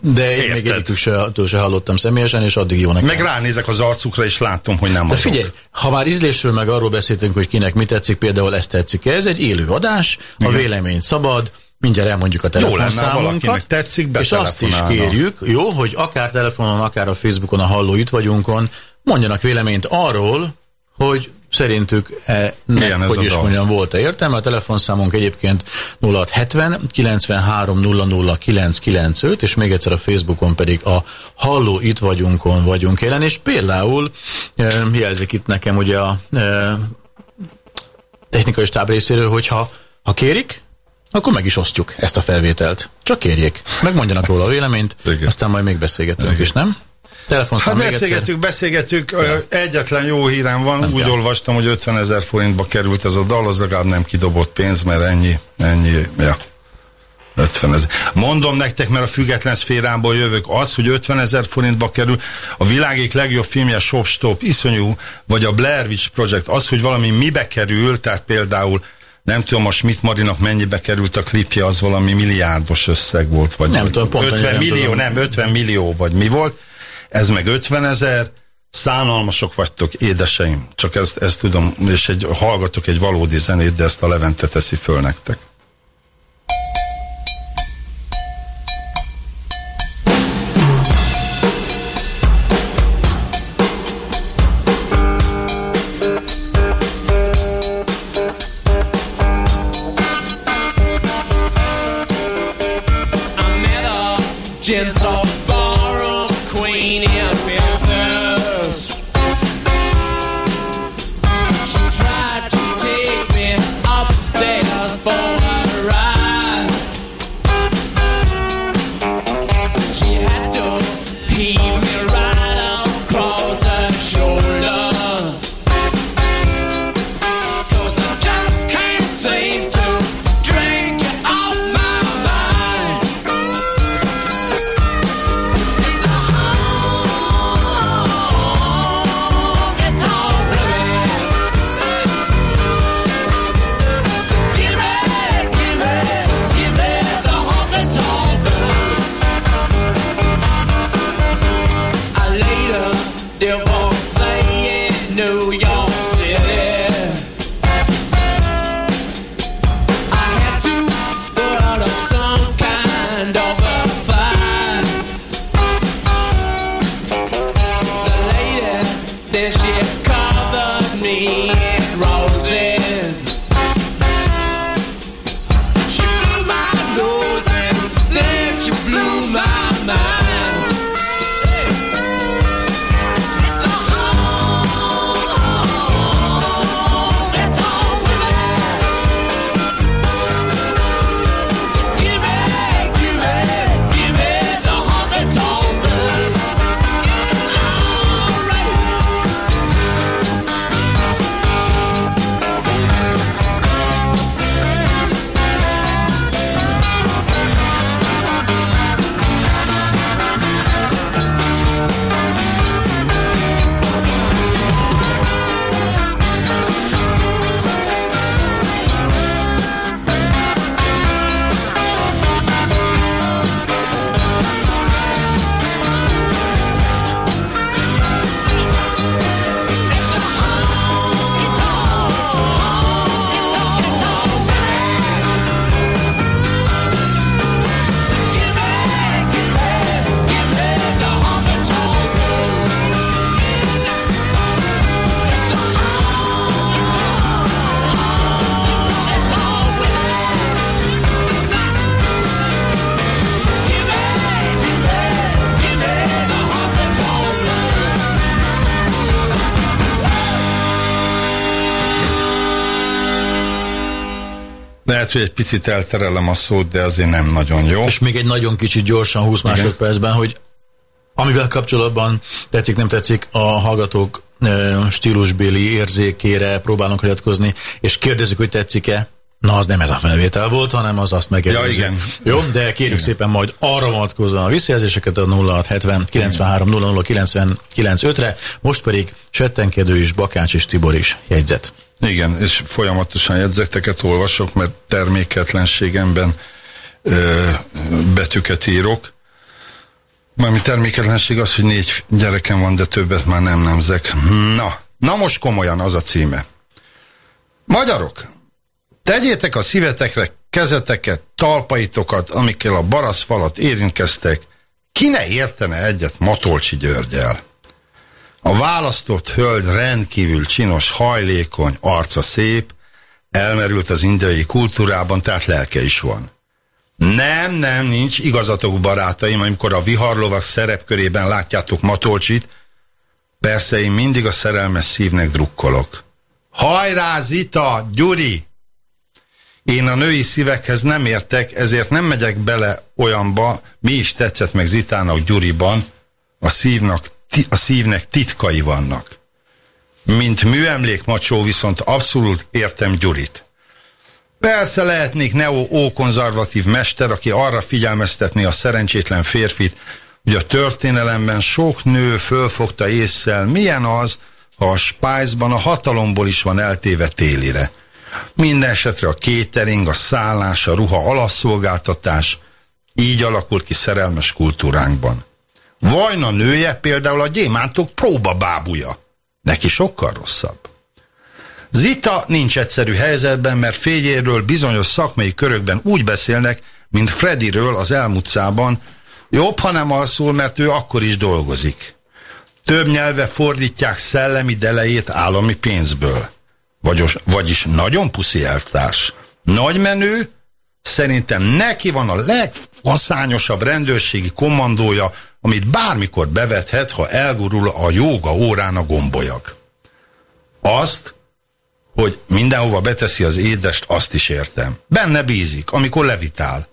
de én Érted? még egyikük se, se hallottam személyesen, és addig jó nekem. Meg ránézek az arcukra, és látom, hogy nem De azok. figyelj, ha már ízlésről meg arról beszéltünk, hogy kinek mi tetszik, például ezt tetszik -e, ez egy élő adás, igen. a vélemény szabad, mindjárt elmondjuk a telefonszámunkat. tetszik, És azt is kérjük, jó, hogy akár telefonon, akár a Facebookon, a Halló itt vagyunkonkon mondjanak véleményt arról, hogy szerintük e, nek, hogy is mondjam, volt-e értelme. A telefonszámunk egyébként 0670 93 00 995, és még egyszer a Facebookon pedig a Halló itt vagyunkon vagyunk jelen, és például e, jelzik itt nekem ugye a e, technikai stáb részéről, hogyha ha kérik, akkor meg is osztjuk ezt a felvételt. Csak kérjék, megmondjanak róla a véleményt, Igen. aztán majd még beszélgetünk Igen. is, nem? Telefonszám hát beszélgetünk, beszélgetünk, ja. egyetlen jó hírem van, nem úgy kell. olvastam, hogy 50 ezer forintba került ez a dal, az legalább nem kidobott pénz, mert ennyi, ennyi, ja. 50 ezer. Mondom nektek, mert a független szférából jövök, az, hogy 50 ezer forintba kerül, a világék legjobb filmje Shop Stop, iszonyú, vagy a Blair Witch Project, az, hogy valami mibe kerül, tehát például nem tudom, most mit Marinak mennyibe került a klipje, az valami milliárdos összeg volt, vagy nem tudom, pont 50 millió, nem, 50 millió, vagy mi volt, ez meg 50 ezer, szánalmasok vagytok, édeseim, csak ezt, ezt tudom, és egy, hallgatok egy valódi zenét, de ezt a Levente teszi föl nektek. Lehet, hogy egy picit elterelem a szót, de azért nem nagyon jó. És még egy nagyon kicsit gyorsan, 20 Igen. másodpercben, hogy amivel kapcsolatban tetszik, nem tetszik, a hallgatók stílusbéli érzékére próbálunk hagyatkozni, és kérdezzük, hogy tetszik-e. Na, az nem ez a felvétel volt, hanem az azt megelőző. Ja, igen. Jó, de kérjük igen. szépen majd arra vonatkozóan a visszajelzéseket a 0670 93 00 99 re most pedig Settenkedő is, Bakács és Tibor is jegyzet. Igen, és folyamatosan jegyzeteket olvasok, mert terméketlenségemben ö, betűket írok. Mármi terméketlenség az, hogy négy gyerekem van, de többet már nem nemzek. Na, na most komolyan az a címe. Magyarok, tegyétek a szívetekre kezeteket, talpaitokat, amikkel a baraszfalat érintkeztek, ki ne értene egyet Matolcsi Györgyel? A választott hölgy rendkívül csinos, hajlékony, arca szép, elmerült az indiai kultúrában, tehát lelke is van. Nem, nem, nincs igazatok barátaim, amikor a viharlovak szerepkörében látjátok Matolcsit, persze én mindig a szerelmes szívnek drukkolok. Hajrá, Zita, Gyuri! Én a női szívekhez nem értek, ezért nem megyek bele olyanba, mi is tetszett meg Zitának Gyuriban, a szívnak a szívnek titkai vannak. Mint műemlék macsó viszont abszolút értem Gyurit. Persze lehetnék neo-konzervatív mester, aki arra figyelmeztetné a szerencsétlen férfit, hogy a történelemben sok nő fölfogta észszel, milyen az, ha a spájzban a hatalomból is van eltéve télire. Minden esetre a kétering, a szállás, a ruha alaszolgáltatás így alakult ki szerelmes kultúránkban. Vajna nője például a gyémántok próbabábúja. Neki sokkal rosszabb. Zita nincs egyszerű helyzetben, mert fényéről bizonyos szakmai körökben úgy beszélnek, mint Freddyről az elmutcában, jobb, ha nem alszul, mert ő akkor is dolgozik. Több nyelve fordítják szellemi delejét állami pénzből. Vagyos, vagyis nagyon puszi elvtárs. Nagy menő, szerintem neki van a legfaszányosabb rendőrségi kommandója, amit bármikor bevethet, ha elgurul a jóga órán a gombolyag. Azt, hogy mindenhova beteszi az édest, azt is értem. Benne bízik, amikor levitál.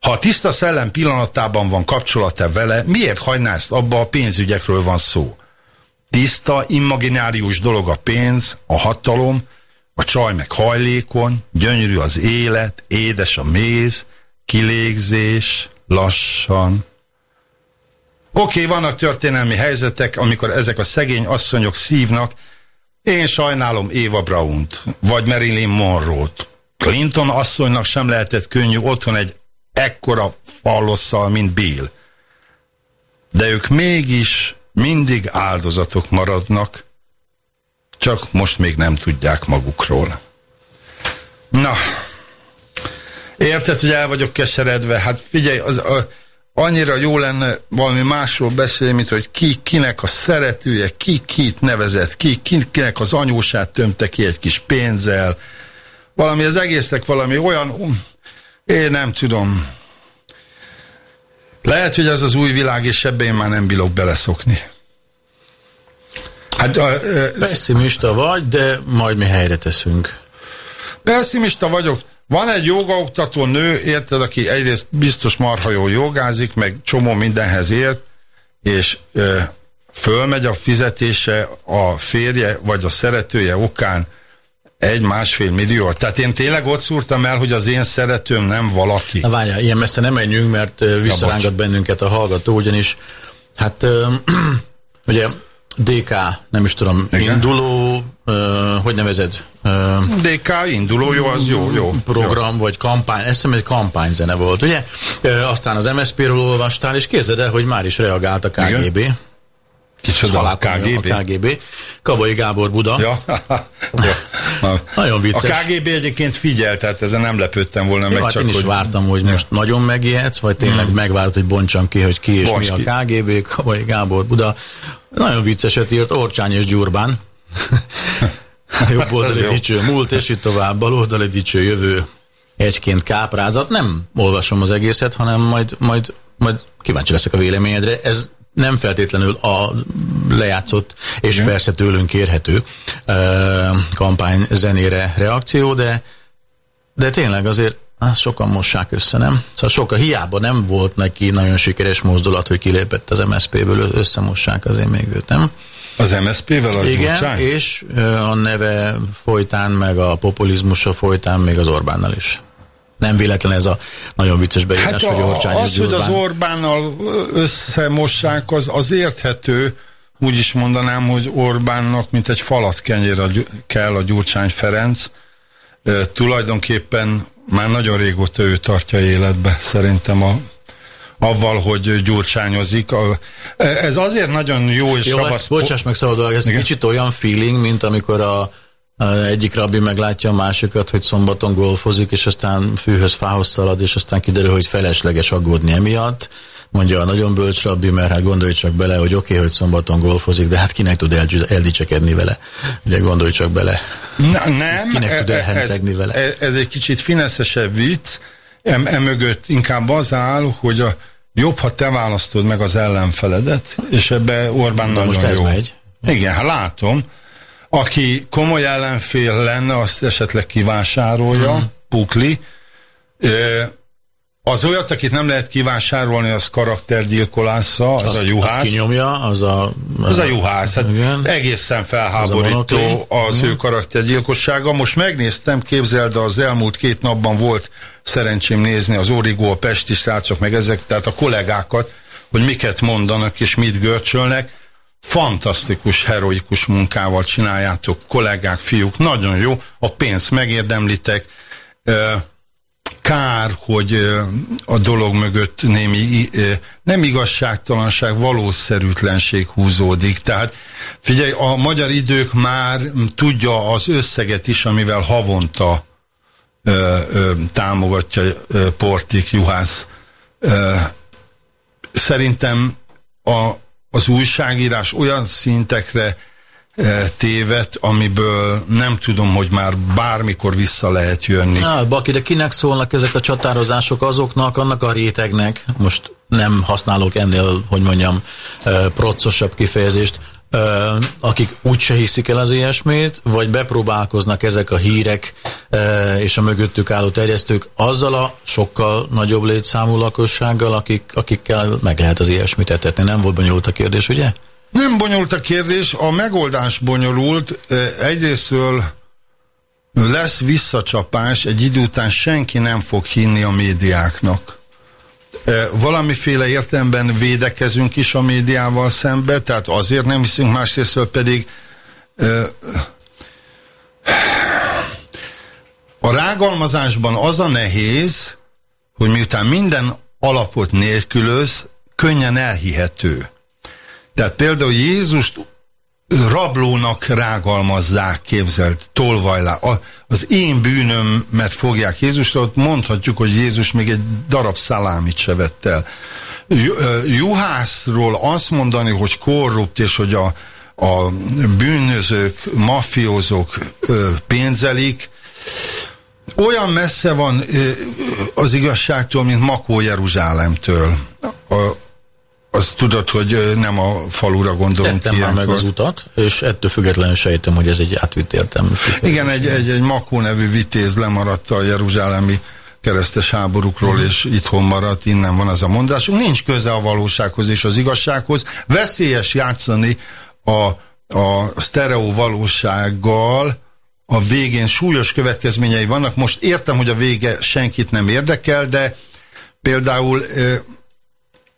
Ha a tiszta szellem pillanatában van kapcsolata vele, miért hagyná ezt abba, a pénzügyekről van szó? Tiszta, imaginárius dolog a pénz, a hatalom, a csaj meg hajlékon, gyönyörű az élet, édes a méz, kilégzés, lassan. Oké, okay, vannak történelmi helyzetek, amikor ezek a szegény asszonyok szívnak, én sajnálom Eva Braun-t, vagy Marilyn Monroe-t. Clinton asszonynak sem lehetett könnyű otthon egy ekkora fallosszal, mint Bill. De ők mégis mindig áldozatok maradnak, csak most még nem tudják magukról. Na, érted, hogy el vagyok keseredve? Hát figyelj, az, a, annyira jó lenne valami másról beszélni, mint hogy ki, kinek a szeretője, ki kit nevezett, ki, kinek az anyósát tömte ki egy kis pénzzel. Valami az egésznek valami olyan, én nem tudom. Lehet, hogy ez az új világ, és ebben én már nem bílok beleszokni. Hát, Pessimista vagy, de majd mi helyre teszünk. Pessimista vagyok. Van egy jogaoktató nő, érted, aki egyrészt biztos marha jó jogázik, meg csomó mindenhez ért, és ö, fölmegy a fizetése a férje vagy a szeretője okán egy-másfél millió. Tehát én tényleg ott szúrtam el, hogy az én szeretőm nem valaki. Na várjál, ilyen messze nem menjünk, mert visszarángat bennünket a hallgató, ugyanis hát ö, ugye DK, nem is tudom, Igen. induló, uh, hogy nevezed? Uh, DK induló, jó, az jó, jó. Program, jó. vagy kampány, ezt hiszem egy kampányzene volt, ugye? Uh, aztán az MSZP-ről olvastál, és képzeld el, hogy már is reagált a KGB. Igen. Kicsoda a KGB? A KGB. Kabai Gábor Buda. Ja. nagyon vicces. A KGB egyébként figyel, tehát ezen nem lepődtem volna Jó, meg. Hát csak, én is hogy... vártam, hogy ja. most nagyon megijedsz, vagy tényleg hmm. megvárt, hogy bontsam ki, hogy ki és Boncs mi a KGB, Kabai Gábor Buda. Nagyon vicceset írt Orcsány és Gyurbán. Jobb oldal egy dicső múlt, és itt tovább, bal oldal egy dicső jövő egyként káprázat. Nem olvasom az egészet, hanem majd, majd, majd kíváncsi leszek a véleményedre. Ez nem feltétlenül a lejátszott, és Igen. persze tőlünk kérhető uh, kampány zenére reakció, de, de tényleg azért azt sokan mossák össze, nem? Szóval sokan, hiába nem volt neki nagyon sikeres mozdulat, hogy kilépett az MSZP-ből, összemossák azért még őt, nem? Az MSZP-vel a Igen, Gyurcsány? és a neve folytán, meg a populizmusa folytán, még az Orbánnal is. Nem véletlen ez a nagyon vicces beírás, hát hogy Orcsány Az, hogy az Orbánnal összemossák, az, az érthető, úgy is mondanám, hogy Orbánnak, mint egy falat kenyér a, kell a Gyurcsány Ferenc. E, tulajdonképpen már nagyon régóta ő tartja életbe, szerintem a avval, hogy gyurcsányozik. Ez azért nagyon jó és jó, ezt, bocsáss meg szabadul, ez Igen? kicsit olyan feeling, mint amikor a egyik rabbi meglátja a másikat, hogy szombaton golfozik, és aztán fűhöz, fához szalad, és aztán kiderül, hogy felesleges aggódni emiatt. Mondja a nagyon bölcs rabbi, mert hát gondolj csak bele, hogy oké, okay, hogy szombaton golfozik, de hát kinek tud eldicsekedni vele? Ugye gondolj csak bele. Na, nem. Kinek tud e- e- ez, vele? E- ez egy kicsit fineszesebb vicc, emögött inkább az áll, hogy a jobb, ha te választod meg az ellenfeledet, és ebbe Orbán nagyon most ez jó. megy. Igen, hát látom aki komoly ellenfél lenne, azt esetleg kivásárolja, hmm. pukli. Az olyat, akit nem lehet kivásárolni, az karaktergyilkolásza, az azt, a juhász. Azt kinyomja, az a... Az a juhász, hát igen. egészen felháborító az, az ő karaktergyilkossága. Most megnéztem, képzeld, az elmúlt két napban volt szerencsém nézni az Origó, a Pesti srácok, meg ezek, tehát a kollégákat, hogy miket mondanak és mit görcsölnek. Fantasztikus, heroikus munkával csináljátok, kollégák, fiúk, nagyon jó, a pénzt megérdemlitek, kár, hogy a dolog mögött némi nem igazságtalanság, valószerűtlenség húzódik. Tehát figyelj, a magyar idők már tudja az összeget is, amivel havonta támogatja Portik Juhász. Szerintem a, az újságírás olyan szintekre tévet, amiből nem tudom, hogy már bármikor vissza lehet jönni. Na, Baki, de kinek szólnak ezek a csatározások azoknak, annak a rétegnek, most nem használok ennél, hogy mondjam, procosabb kifejezést, akik úgyse hiszik el az ilyesmét, vagy bepróbálkoznak ezek a hírek és a mögöttük álló terjesztők azzal a sokkal nagyobb létszámú lakossággal, akik, akikkel meg lehet az ilyesmit etetni. Nem volt bonyolult a kérdés, ugye? Nem bonyolult a kérdés, a megoldás bonyolult. Egyrésztől lesz visszacsapás, egy idő után senki nem fog hinni a médiáknak. Valamiféle értelemben védekezünk is a médiával szembe, tehát azért nem hiszünk, másrésztől pedig a rágalmazásban az a nehéz, hogy miután minden alapot nélkülöz, könnyen elhihető. Tehát például Jézust rablónak rágalmazzák, képzelt, tolvajlá. Az én bűnömet fogják Jézusra, ott mondhatjuk, hogy Jézus még egy darab szalámit se vett el. Juhászról azt mondani, hogy korrupt, és hogy a, a bűnözők, mafiózók pénzelik, olyan messze van az igazságtól, mint Makó Jeruzsálemtől. A, azt tudod, hogy nem a falura gondolunk Tettem ilyenkor. már meg az utat, és ettől függetlenül sejtem, hogy ez egy átvitt értelmű. Igen, egy, egy, egy Makó nevű vitéz lemaradt a jeruzsálemi keresztes háborúkról, mm. és itthon maradt, innen van az a mondásunk. Nincs köze a valósághoz és az igazsághoz. Veszélyes játszani a, a sztereó valósággal, a végén súlyos következményei vannak. Most értem, hogy a vége senkit nem érdekel, de például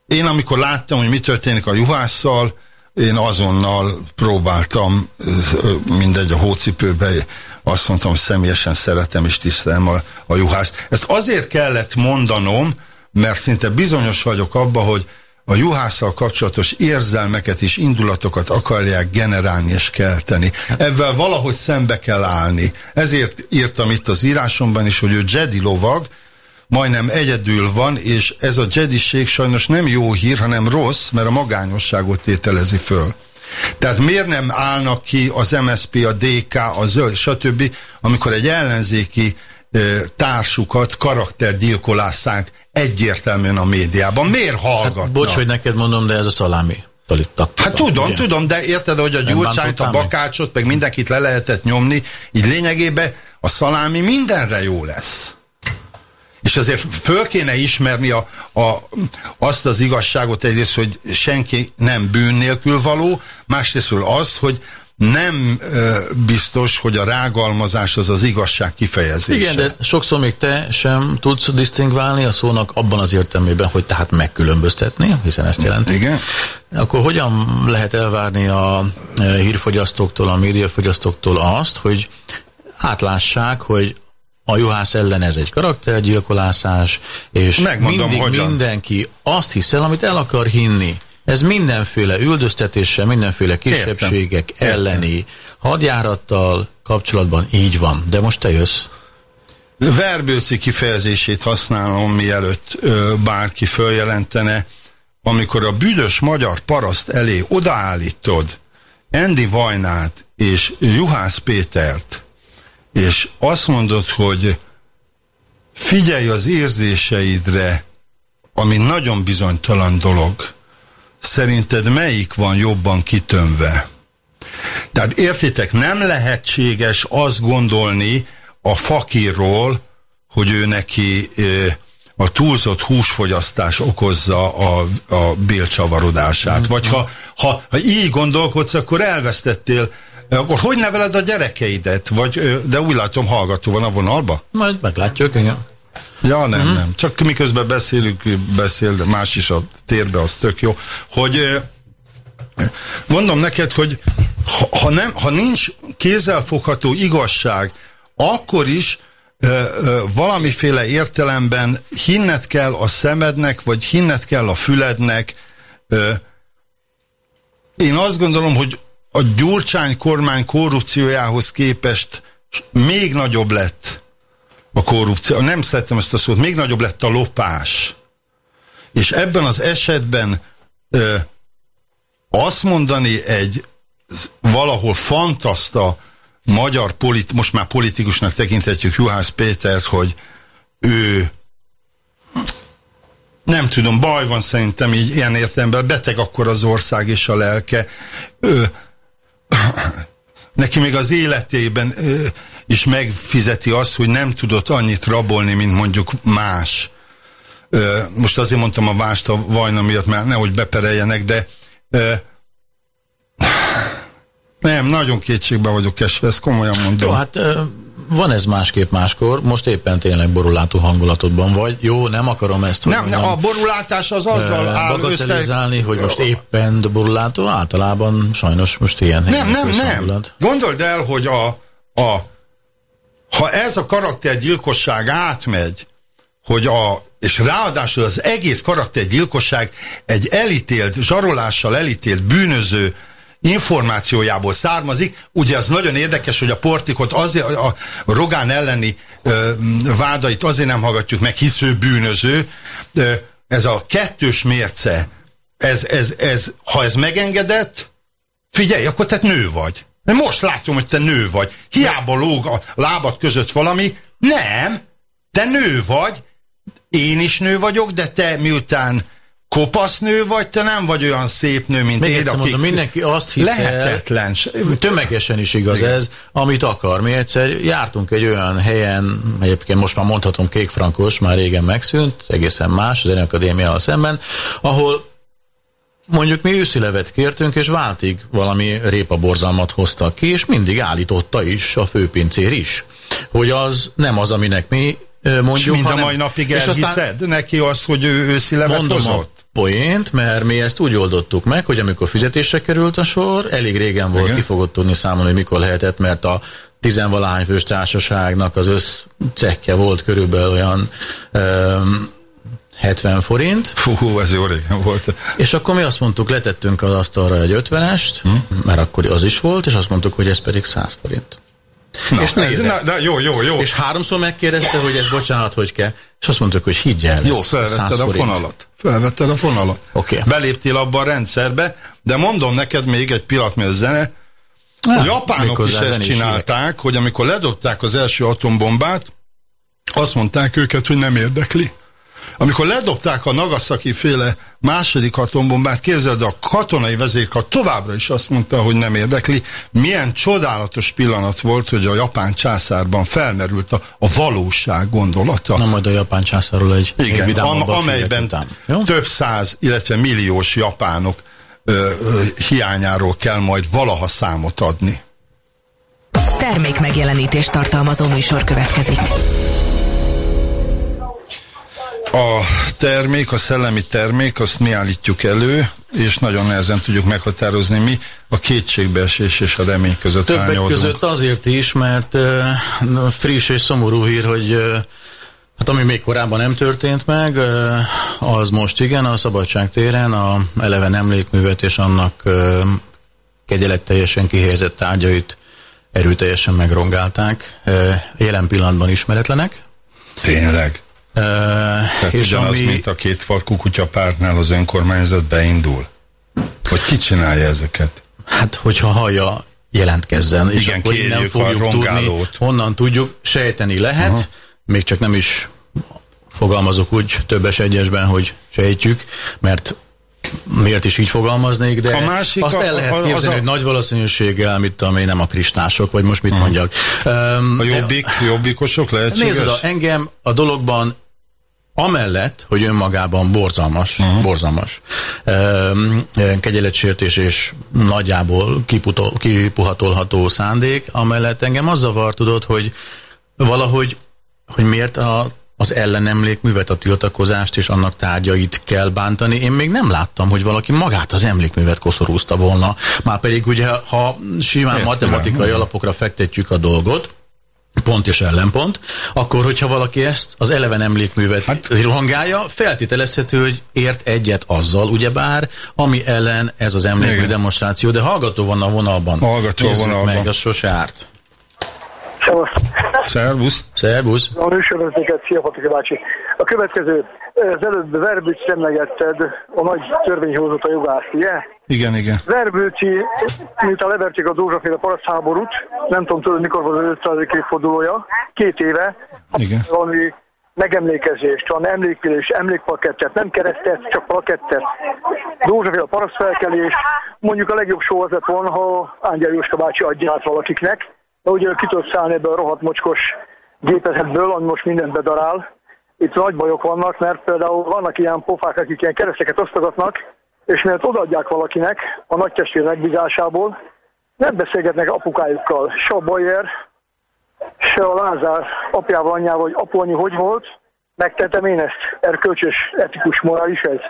én amikor láttam, hogy mi történik a juhásszal, én azonnal próbáltam, mindegy a hócipőbe, azt mondtam, hogy személyesen szeretem és tisztelem a, a juhászt. Ezt azért kellett mondanom, mert szinte bizonyos vagyok abba, hogy a juhásszal kapcsolatos érzelmeket és indulatokat akarják generálni és kelteni. Ezzel valahogy szembe kell állni. Ezért írtam itt az írásomban is, hogy ő Jedi lovag, majdnem egyedül van, és ez a jediség sajnos nem jó hír, hanem rossz, mert a magányosságot tételezi föl. Tehát miért nem állnak ki az MSP, a DK, a zöld, stb., amikor egy ellenzéki társukat karaktergyilkolásszák egyértelműen a médiában. Miért hát, hallgatnak? Hát, bocs, hogy neked mondom, de ez a szalámi. Hát tudom, ugye? tudom, de érted, hogy a gyurcsányt, a bakácsot, meg mindenkit le lehetett nyomni, így lényegében a szalámi mindenre jó lesz. És azért föl kéne ismerni a, a, azt az igazságot egyrészt, hogy senki nem bűn nélkül való, másrészt azt, hogy nem ö, biztos, hogy a rágalmazás az az igazság kifejezése. Igen, de sokszor még te sem tudsz disztingválni a szónak abban az értelmében, hogy tehát megkülönböztetni, hiszen ezt jelenti. Igen. Akkor hogyan lehet elvárni a hírfogyasztóktól, a médiafogyasztóktól azt, hogy átlássák, hogy a juhász ellen ez egy karaktergyilkolásás, és Megmondom, mindig hogyan. mindenki azt hiszel, amit el akar hinni. Ez mindenféle üldöztetéssel, mindenféle kisebbségek Értem. elleni Értem. hadjárattal kapcsolatban így van. De most te jössz. Verbőci kifejezését használom, mielőtt ö, bárki följelentene, amikor a büdös magyar paraszt elé odaállítod Endi Vajnát és Juhász Pétert, és azt mondod, hogy figyelj az érzéseidre, ami nagyon bizonytalan dolog. Szerinted melyik van jobban kitömve? Tehát értitek, nem lehetséges azt gondolni a fakírról, hogy ő neki a túlzott húsfogyasztás okozza a, a bélcsavarodását. Mm. Vagy ha, ha, ha így gondolkodsz, akkor elvesztettél akkor hogy neveled a gyerekeidet? Vagy, de úgy látom, hallgató van a vonalba? Majd meglátjuk, igen. Ja, nem, mm-hmm. nem. Csak miközben beszélünk, beszél, de más is a térbe, az tök jó. Hogy mondom neked, hogy ha, ha, nem, ha nincs kézzelfogható igazság, akkor is ö, ö, valamiféle értelemben hinnet kell a szemednek, vagy hinnet kell a fülednek. Ö, én azt gondolom, hogy a Gyurcsány kormány korrupciójához képest még nagyobb lett a korrupció. Nem szeretem ezt a szót, még nagyobb lett a lopás. És ebben az esetben ö, azt mondani egy valahol fantaszta magyar, polit, most már politikusnak tekinthetjük Juhász Pétert, hogy ő nem tudom, baj van szerintem így ilyen értelemben, beteg akkor az ország és a lelke. Ő, neki még az életében ő, is megfizeti azt, hogy nem tudott annyit rabolni, mint mondjuk más. Ö, most azért mondtam a vást a vajna miatt, mert nehogy bepereljenek, de ö, nem, nagyon kétségbe vagyok esve, ezt komolyan mondom. Jó, hát ö, van ez másképp máskor, most éppen tényleg borulátó hangulatodban vagy. Jó, nem akarom ezt, nem, nem, a borulátás az azzal áll össze... hogy most éppen borulátó, általában sajnos most ilyen Nem, nem, nem. Gondold el, hogy a, a ha ez a karaktergyilkosság átmegy, hogy a, és ráadásul az egész karaktergyilkosság egy elítélt, zsarolással elítélt bűnöző információjából származik. Ugye az nagyon érdekes, hogy a portikot azért, a Rogán elleni ö, vádait azért nem hallgatjuk meg, hisz ő bűnöző. Ö, ez a kettős mérce, ez, ez, ez, ha ez megengedett, figyelj, akkor te nő vagy. Mert most látom, hogy te nő vagy. Hiába lóg a lábad között valami. Nem, te nő vagy, én is nő vagyok, de te miután kopasz nő vagy, te nem vagy olyan szép nő, mint Még én, akik... mondom, mindenki azt hiszi Lehetetlen. Tömegesen is igaz Igen. ez, amit akar. Mi egyszer jártunk egy olyan helyen, egyébként most már mondhatom kékfrankos, már régen megszűnt, egészen más, az Akadémiával szemben, ahol mondjuk mi őszilevet kértünk, és váltig valami répaborzalmat hoztak ki, és mindig állította is a főpincér is, hogy az nem az, aminek mi mondjuk. És mind a mai napig elhiszed neki azt, hogy ő őszilevet mondom hozott? Poént, mert mi ezt úgy oldottuk meg, hogy amikor fizetésre került a sor, elég régen volt, Igen. ki fogott tudni számolni, hogy mikor lehetett, mert a tizenvalahány fős társaságnak az összcekke volt körülbelül olyan um, 70 forint. Fú, ez jó régen volt. És akkor mi azt mondtuk, letettünk az asztalra egy 50-est, hm? mert akkor az is volt, és azt mondtuk, hogy ez pedig 100 forint. Na, és ez, na, na, jó, jó, jó. És háromszor megkérdezte, hogy ez bocsánat, hogy kell. És azt mondtuk, hogy higgyel. Jó, felvetted a fonalat. Felvetted a fonalat. Oké. Okay. Beléptél abba a rendszerbe, de mondom neked még egy pillanat, mi a zene. A japánok is ezt csinálták, hogy amikor ledobták az első atombombát, azt mondták őket, hogy nem érdekli. Amikor ledobták a Nagasaki féle második atombombát, képzeld, a katonai vezérkar továbbra is azt mondta, hogy nem érdekli. Milyen csodálatos pillanat volt, hogy a japán császárban felmerült a, a valóság gondolata. Na majd a japán császárról egy, Igen, egy am, amelyben után. több száz, illetve milliós japánok ö, ö, hiányáról kell majd valaha számot adni. Termék megjelenítést tartalmazó műsor következik. A termék, a szellemi termék, azt mi állítjuk elő, és nagyon nehezen tudjuk meghatározni mi a kétségbeesés és a remény között Többek hányódunk. között azért is, mert uh, friss és szomorú hír, hogy uh, hát ami még korábban nem történt meg, uh, az most igen, a Szabadság téren a eleven emlékművet és annak uh, teljesen kihelyezett tárgyait erőteljesen megrongálták. Uh, jelen pillanatban ismeretlenek. Tényleg? Tehát és ugyanaz, ami... mint a két farkú kutyapártnál az önkormányzat beindul? Hogy ki csinálja ezeket? Hát, hogyha hallja, jelentkezzen. És Igen, akkor nem fogjuk tudni, honnan tudjuk, sejteni lehet, Aha. még csak nem is fogalmazok úgy többes egyesben, hogy sejtjük, mert miért is így fogalmaznék, de a másik azt el lehet képzelni, a, hogy nagy valószínűséggel, mit tudom én, nem a kristások, vagy most mit uh mondjak. Um, a jobbik, de, jobbikosok lehetséges? Nézd, engem a dologban amellett, hogy önmagában borzalmas, uh-huh. borzalmas kegyeletsértés és nagyjából kiputol, kipuhatolható szándék, amellett engem az zavar, tudod, hogy valahogy, hogy miért a az ellenemlékművet, a tiltakozást és annak tárgyait kell bántani. Én még nem láttam, hogy valaki magát az emlékművet koszorúzta volna. Már pedig ugye, ha simán Értem, matematikai alapokra fektetjük a dolgot, pont és ellenpont, akkor, hogyha valaki ezt az eleven emlékművet hát, rongálja, feltételezhető, hogy ért egyet azzal, ugyebár, ami ellen ez az emlékmű igen. demonstráció, de hallgató van a vonalban. Hallgató Nézzük vonalban. meg, az sose árt. Szervusz. Szervusz. A műsorvezetéket, szia Patrik bácsi. A következő, az előbb Verbőt szemlegetted, a nagy törvényhozott a jogász, ugye? Igen, igen. Verbőci, miután leverték a Dózsaféle parasztháborút, nem tudom tudod, mikor volt az 500. évfordulója, két éve, igen. valami megemlékezést, van emlékülés, emlékplakettet, nem keresztet, csak plakettet. Dózsaféle parasztfelkelés, mondjuk a legjobb show az lett volna, ha Ángyel Jóska bácsi adja át valakiknek, de ugye ki tud szállni ebből a rohadt mocskos gépezetből, ami most mindent bedarál. Itt nagy bajok vannak, mert például vannak ilyen pofák, akik ilyen kereszteket osztogatnak, és mert odaadják valakinek a nagy testvér megbízásából, nem beszélgetnek apukájukkal, se a Bayer, se a Lázár apjával, anyjával, hogy apu, annyi hogy volt, megtettem én ezt, erkölcsös, etikus, morális ez.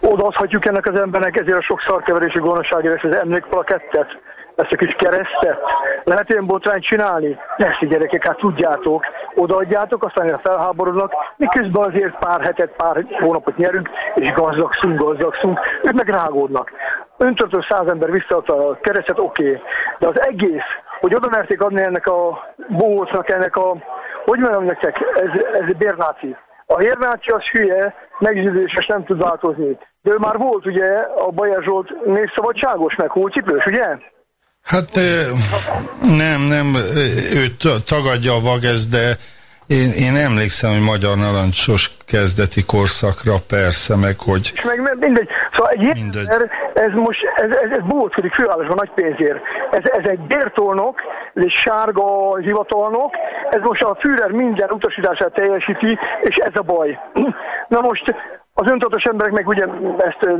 Odaadhatjuk ennek az embernek ezért a sok szarkeverési gonoszságért ezt az emlékplakettet, ezt a kis keresztet. Lehet ilyen botrányt csinálni? Persze gyerekek, hát tudjátok, odaadjátok, aztán felháborodnak, miközben azért pár hetet, pár hónapot nyerünk, és gazdagszunk, gazdagszunk, ők meg rágódnak. Öntörtől száz ember visszaadta a keresztet, oké, okay. de az egész, hogy oda merték adni ennek a bohócnak, ennek a, hogy mondjam nektek, ez, ez bérnáci. A hérnáci az hülye, meggyőzéses, nem tud változni. De ő már volt ugye a Bajer Zsolt névszabadságos, meg hócipős, ugye? Hát nem, nem, ő tagadja a vagez, de én, én emlékszem, hogy Magyar Narancsos kezdeti korszakra persze, meg hogy... És meg mindegy, szóval egy mindegy. ez most, ez, ez, ez bóckodik főállásban nagy pénzért. Ez, ez egy bértolnok, ez egy sárga hivatalnok, ez most a Führer minden utasítását teljesíti, és ez a baj. Na most az öntudatos emberek meg ugye ezt ö,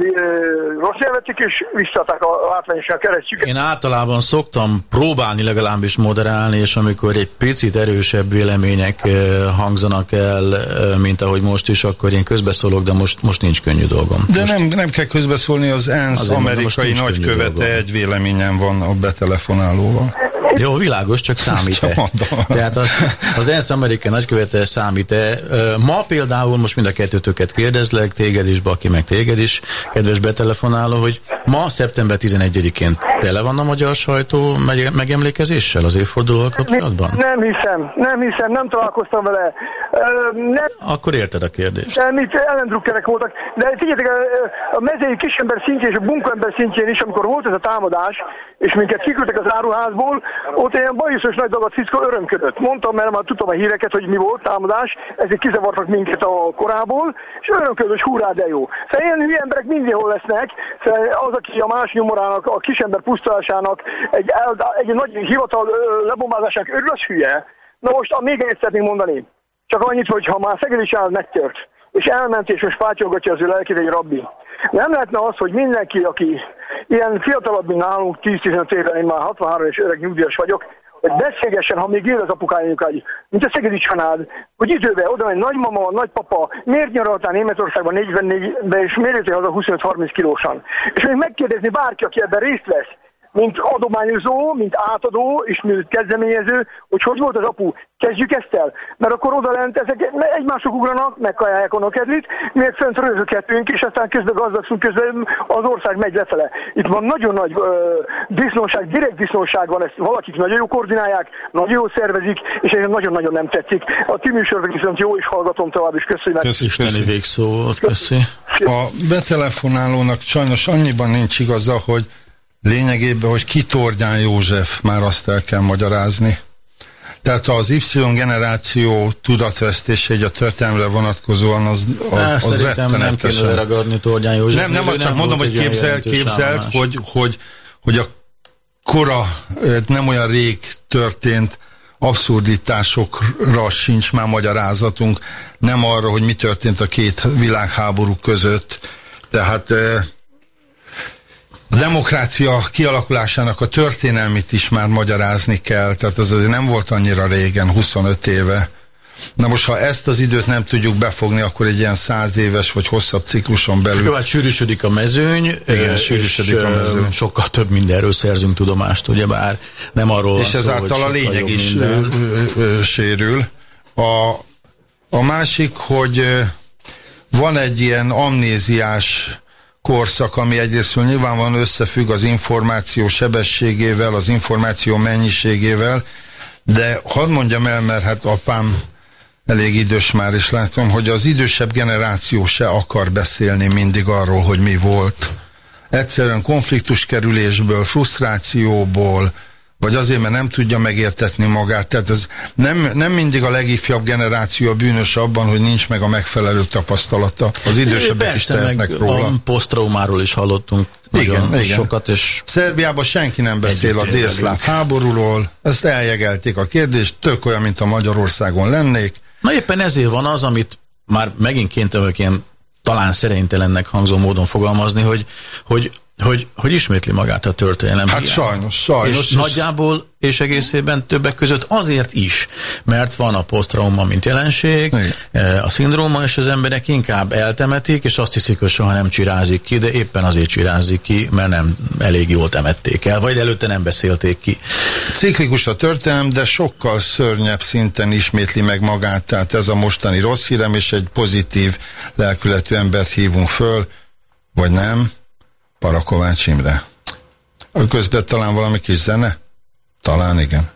rossz elvették, és visszaadták a látványosan keresztjüket. Én általában szoktam próbálni legalábbis moderálni, és amikor egy picit erősebb vélemények hangzanak el, mint ahogy most is, akkor én közbeszólok, de most, most nincs könnyű dolgom. De most... nem, nem kell közbeszólni, az ENSZ Azért amerikai nagykövete egy véleményen van a betelefonálóval. Jó, világos, csak számít-e. Tehát az, az ENSZ amerikai nagykövete számít-e. Ma például, most mind a kettőtöket kérdezlek, téged is, Baki, meg téged is, kedves betelefonáló, hogy ma szeptember 11-én tele van a magyar sajtó megemlékezéssel az évfordulóval kapcsolatban? Nem hiszem, nem hiszem, nem találkoztam vele. nem. Akkor érted a kérdést. Nem, itt ellendrukkerek voltak, de figyeljetek, a mezei kisember szintjén és a bunkaember szintjén is, amikor volt ez a támadás, és minket kiküldtek az áruházból, ott ilyen bajuszos nagy dagat fickó örömködött. Mondtam, mert már tudtam a híreket, hogy mi volt támadás, ezért kizavartak minket a korából, és örömködött, hogy hurrá, de jó. Szóval ilyen hülye emberek mindenhol lesznek, szóval az, aki a más nyomorának, a kisember pusztulásának, egy, egy nagy hivatal lebombázásának örül, az hülye. Na most a még egyet szeretnék mondani. Csak annyit, hogy ha már Szegedi Sáv megtört, és elment és most fátyolgatja az ő lelkét egy rabbi. Nem lehetne az, hogy mindenki, aki ilyen fiatalabb, mint nálunk, 10-15 éve, én már 63 és öreg nyugdíjas vagyok, hogy beszélgessen, ha még él az apukájunk, mint a Szegedi Csanád, hogy időben oda megy nagymama, nagypapa, miért nyaraltál Németországban 44-ben, és miért jöttél haza 25-30 kilósan. És még megkérdezni bárki, aki ebben részt vesz, mint adományozó, mint átadó és mint kezdeményező, hogy hogy volt az apu, kezdjük ezt el, mert akkor oda lent ezek egymások ugranak, megkajálják a kedvét, mi egy fönt röhöghetünk, és aztán közben gazdagszunk, közben az ország megy lefele. Itt van nagyon nagy ö, disznóság, direkt disznóság van, ezt valakik nagyon jó koordinálják, nagyon jó szervezik, és én nagyon-nagyon nem tetszik. A ti műsorban viszont jó, és hallgatom tovább, és köszönöm. Isteni végszó, köszi. A betelefonálónak sajnos annyiban nincs igaza, hogy lényegében, hogy ki Tordján József, már azt el kell magyarázni. Tehát az Y generáció tudatvesztése egy a történelmre vonatkozóan az, az, az rettenetesen. Nem ragadni Tordján József. Nem, nem azt csak mondom, hogy képzel, képzel, hogy, hogy, hogy a kora nem olyan rég történt abszurditásokra sincs már magyarázatunk, nem arra, hogy mi történt a két világháború között. Tehát a demokrácia kialakulásának a történelmit is már magyarázni kell, tehát ez azért nem volt annyira régen, 25 éve. Na most, ha ezt az időt nem tudjuk befogni, akkor egy ilyen száz éves vagy hosszabb cikluson belül... Jó, hát sűrűsödik a mezőny, Igen, sűrűsödik a mezőny. sokkal több mindenről szerzünk tudomást, ugyebár nem arról És ezáltal a lényeg is sérül. A, a másik, hogy van egy ilyen amnéziás korszak, ami egyrészt nyilvánvalóan összefügg az információ sebességével, az információ mennyiségével, de hadd mondjam el, mert hát apám elég idős már, is látom, hogy az idősebb generáció se akar beszélni mindig arról, hogy mi volt. Egyszerűen konfliktus kerülésből, frusztrációból, vagy azért, mert nem tudja megértetni magát. Tehát ez nem, nem mindig a legifjabb generáció a bűnös abban, hogy nincs meg a megfelelő tapasztalata. Az idősebbek is tehetnek róla. A posztraumáról is hallottunk igen, igen. sokat. És Szerbiában senki nem beszél a délszláv háborúról, ezt eljegelték a kérdést, tök olyan, mint a Magyarországon lennék. Na éppen ezért van az, amit már megint kénytelen ilyen talán szerénytelennek hangzó módon fogalmazni, hogy, hogy hogy, hogy ismétli magát a történelem. Hát hiány. sajnos, sajnos. És, és nagyjából és egészében többek között azért is, mert van a posztrauma, mint jelenség, Igen. Eh, a szindróma, és az emberek inkább eltemetik, és azt hiszik, hogy soha nem csirázik ki, de éppen azért csirázik ki, mert nem elég jól temették el, vagy előtte nem beszélték ki. Ciklikus a történelem, de sokkal szörnyebb szinten ismétli meg magát, tehát ez a mostani rossz hírem, és egy pozitív lelkületű embert hívunk föl, vagy nem, Parakovács Imre. Közben talán valami kis zene? Talán igen.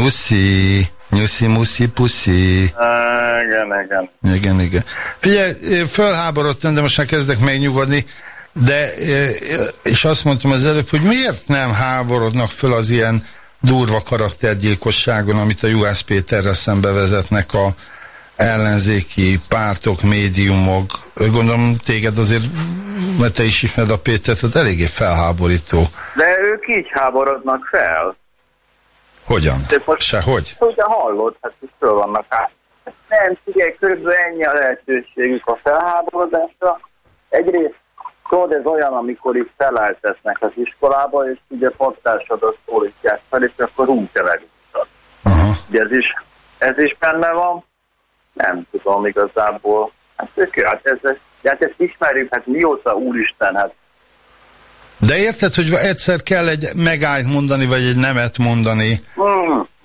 Nyuszi, nyuszi, muszi, puszi. Igen, igen. Igen, igen. Figyelj, fölháborodtam, de most már kezdek megnyugodni, de, és azt mondtam az előbb, hogy miért nem háborodnak föl az ilyen durva karaktergyilkosságon, amit a Juhász Péterrel szembe vezetnek a ellenzéki pártok, médiumok. Gondolom téged azért, mert te is ismered a Pétert, tehát eléggé felháborító. De ők így háborodnak fel. Hogyan? De most, Sehogy? Ugye hallod, hát is föl vannak át. Nem, figyelj, körülbelül ennyi a lehetőségük a felháborodásra. Egyrészt tudod, ez olyan, amikor is feleltetnek az iskolába, és ugye pontásodat szólítják fel, és akkor rúgtelegúszat. Ugye ez is, ez is benne van. Nem tudom igazából. Hát, hát, ez, hát ezt ismerjük, hát mióta úristen, hát de érted, hogy egyszer kell egy megállt mondani, vagy egy nemet mondani.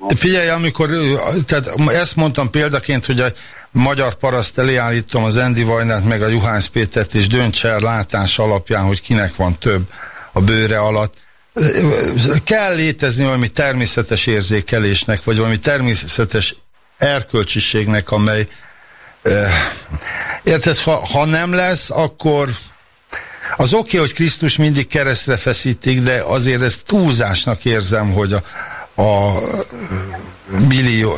De figyelj, amikor, tehát ezt mondtam példaként, hogy a magyar paraszt elé állítom az Endi Vajnát, meg a Juhász Pétert, és döntse el látás alapján, hogy kinek van több a bőre alatt. Kell létezni valami természetes érzékelésnek, vagy valami természetes erkölcsiségnek, amely érted, ha, ha nem lesz, akkor az oké, okay, hogy Krisztus mindig keresztre feszítik, de azért ezt túlzásnak érzem, hogy a, a millió,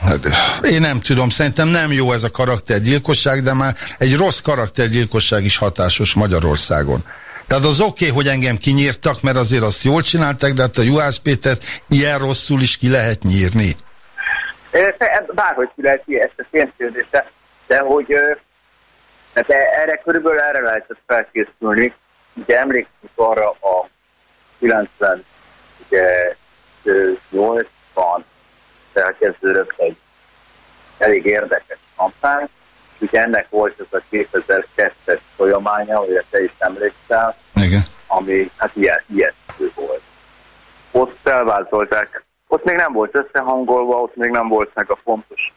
hát, én nem tudom, szerintem nem jó ez a karaktergyilkosság, de már egy rossz karaktergyilkosság is hatásos Magyarországon. Tehát az oké, okay, hogy engem kinyírtak, mert azért azt jól csinálták, de hát a Juhász Pétert ilyen rosszul is ki lehet nyírni. Bárhogy ki lehet ezt a ténykérdést, de hogy tehát erre körülbelül erre lehetett felkészülni. Ugye emlékszünk arra a 90 ugye 80 elkezdődött egy elég érdekes kampány, ugye ennek volt ez a 2002-es folyamánya, hogy te is emlékszel, Igen. ami hát ilyen, ijesztő volt. Ott felvázolták, ott még nem volt összehangolva, ott még nem volt meg a fontos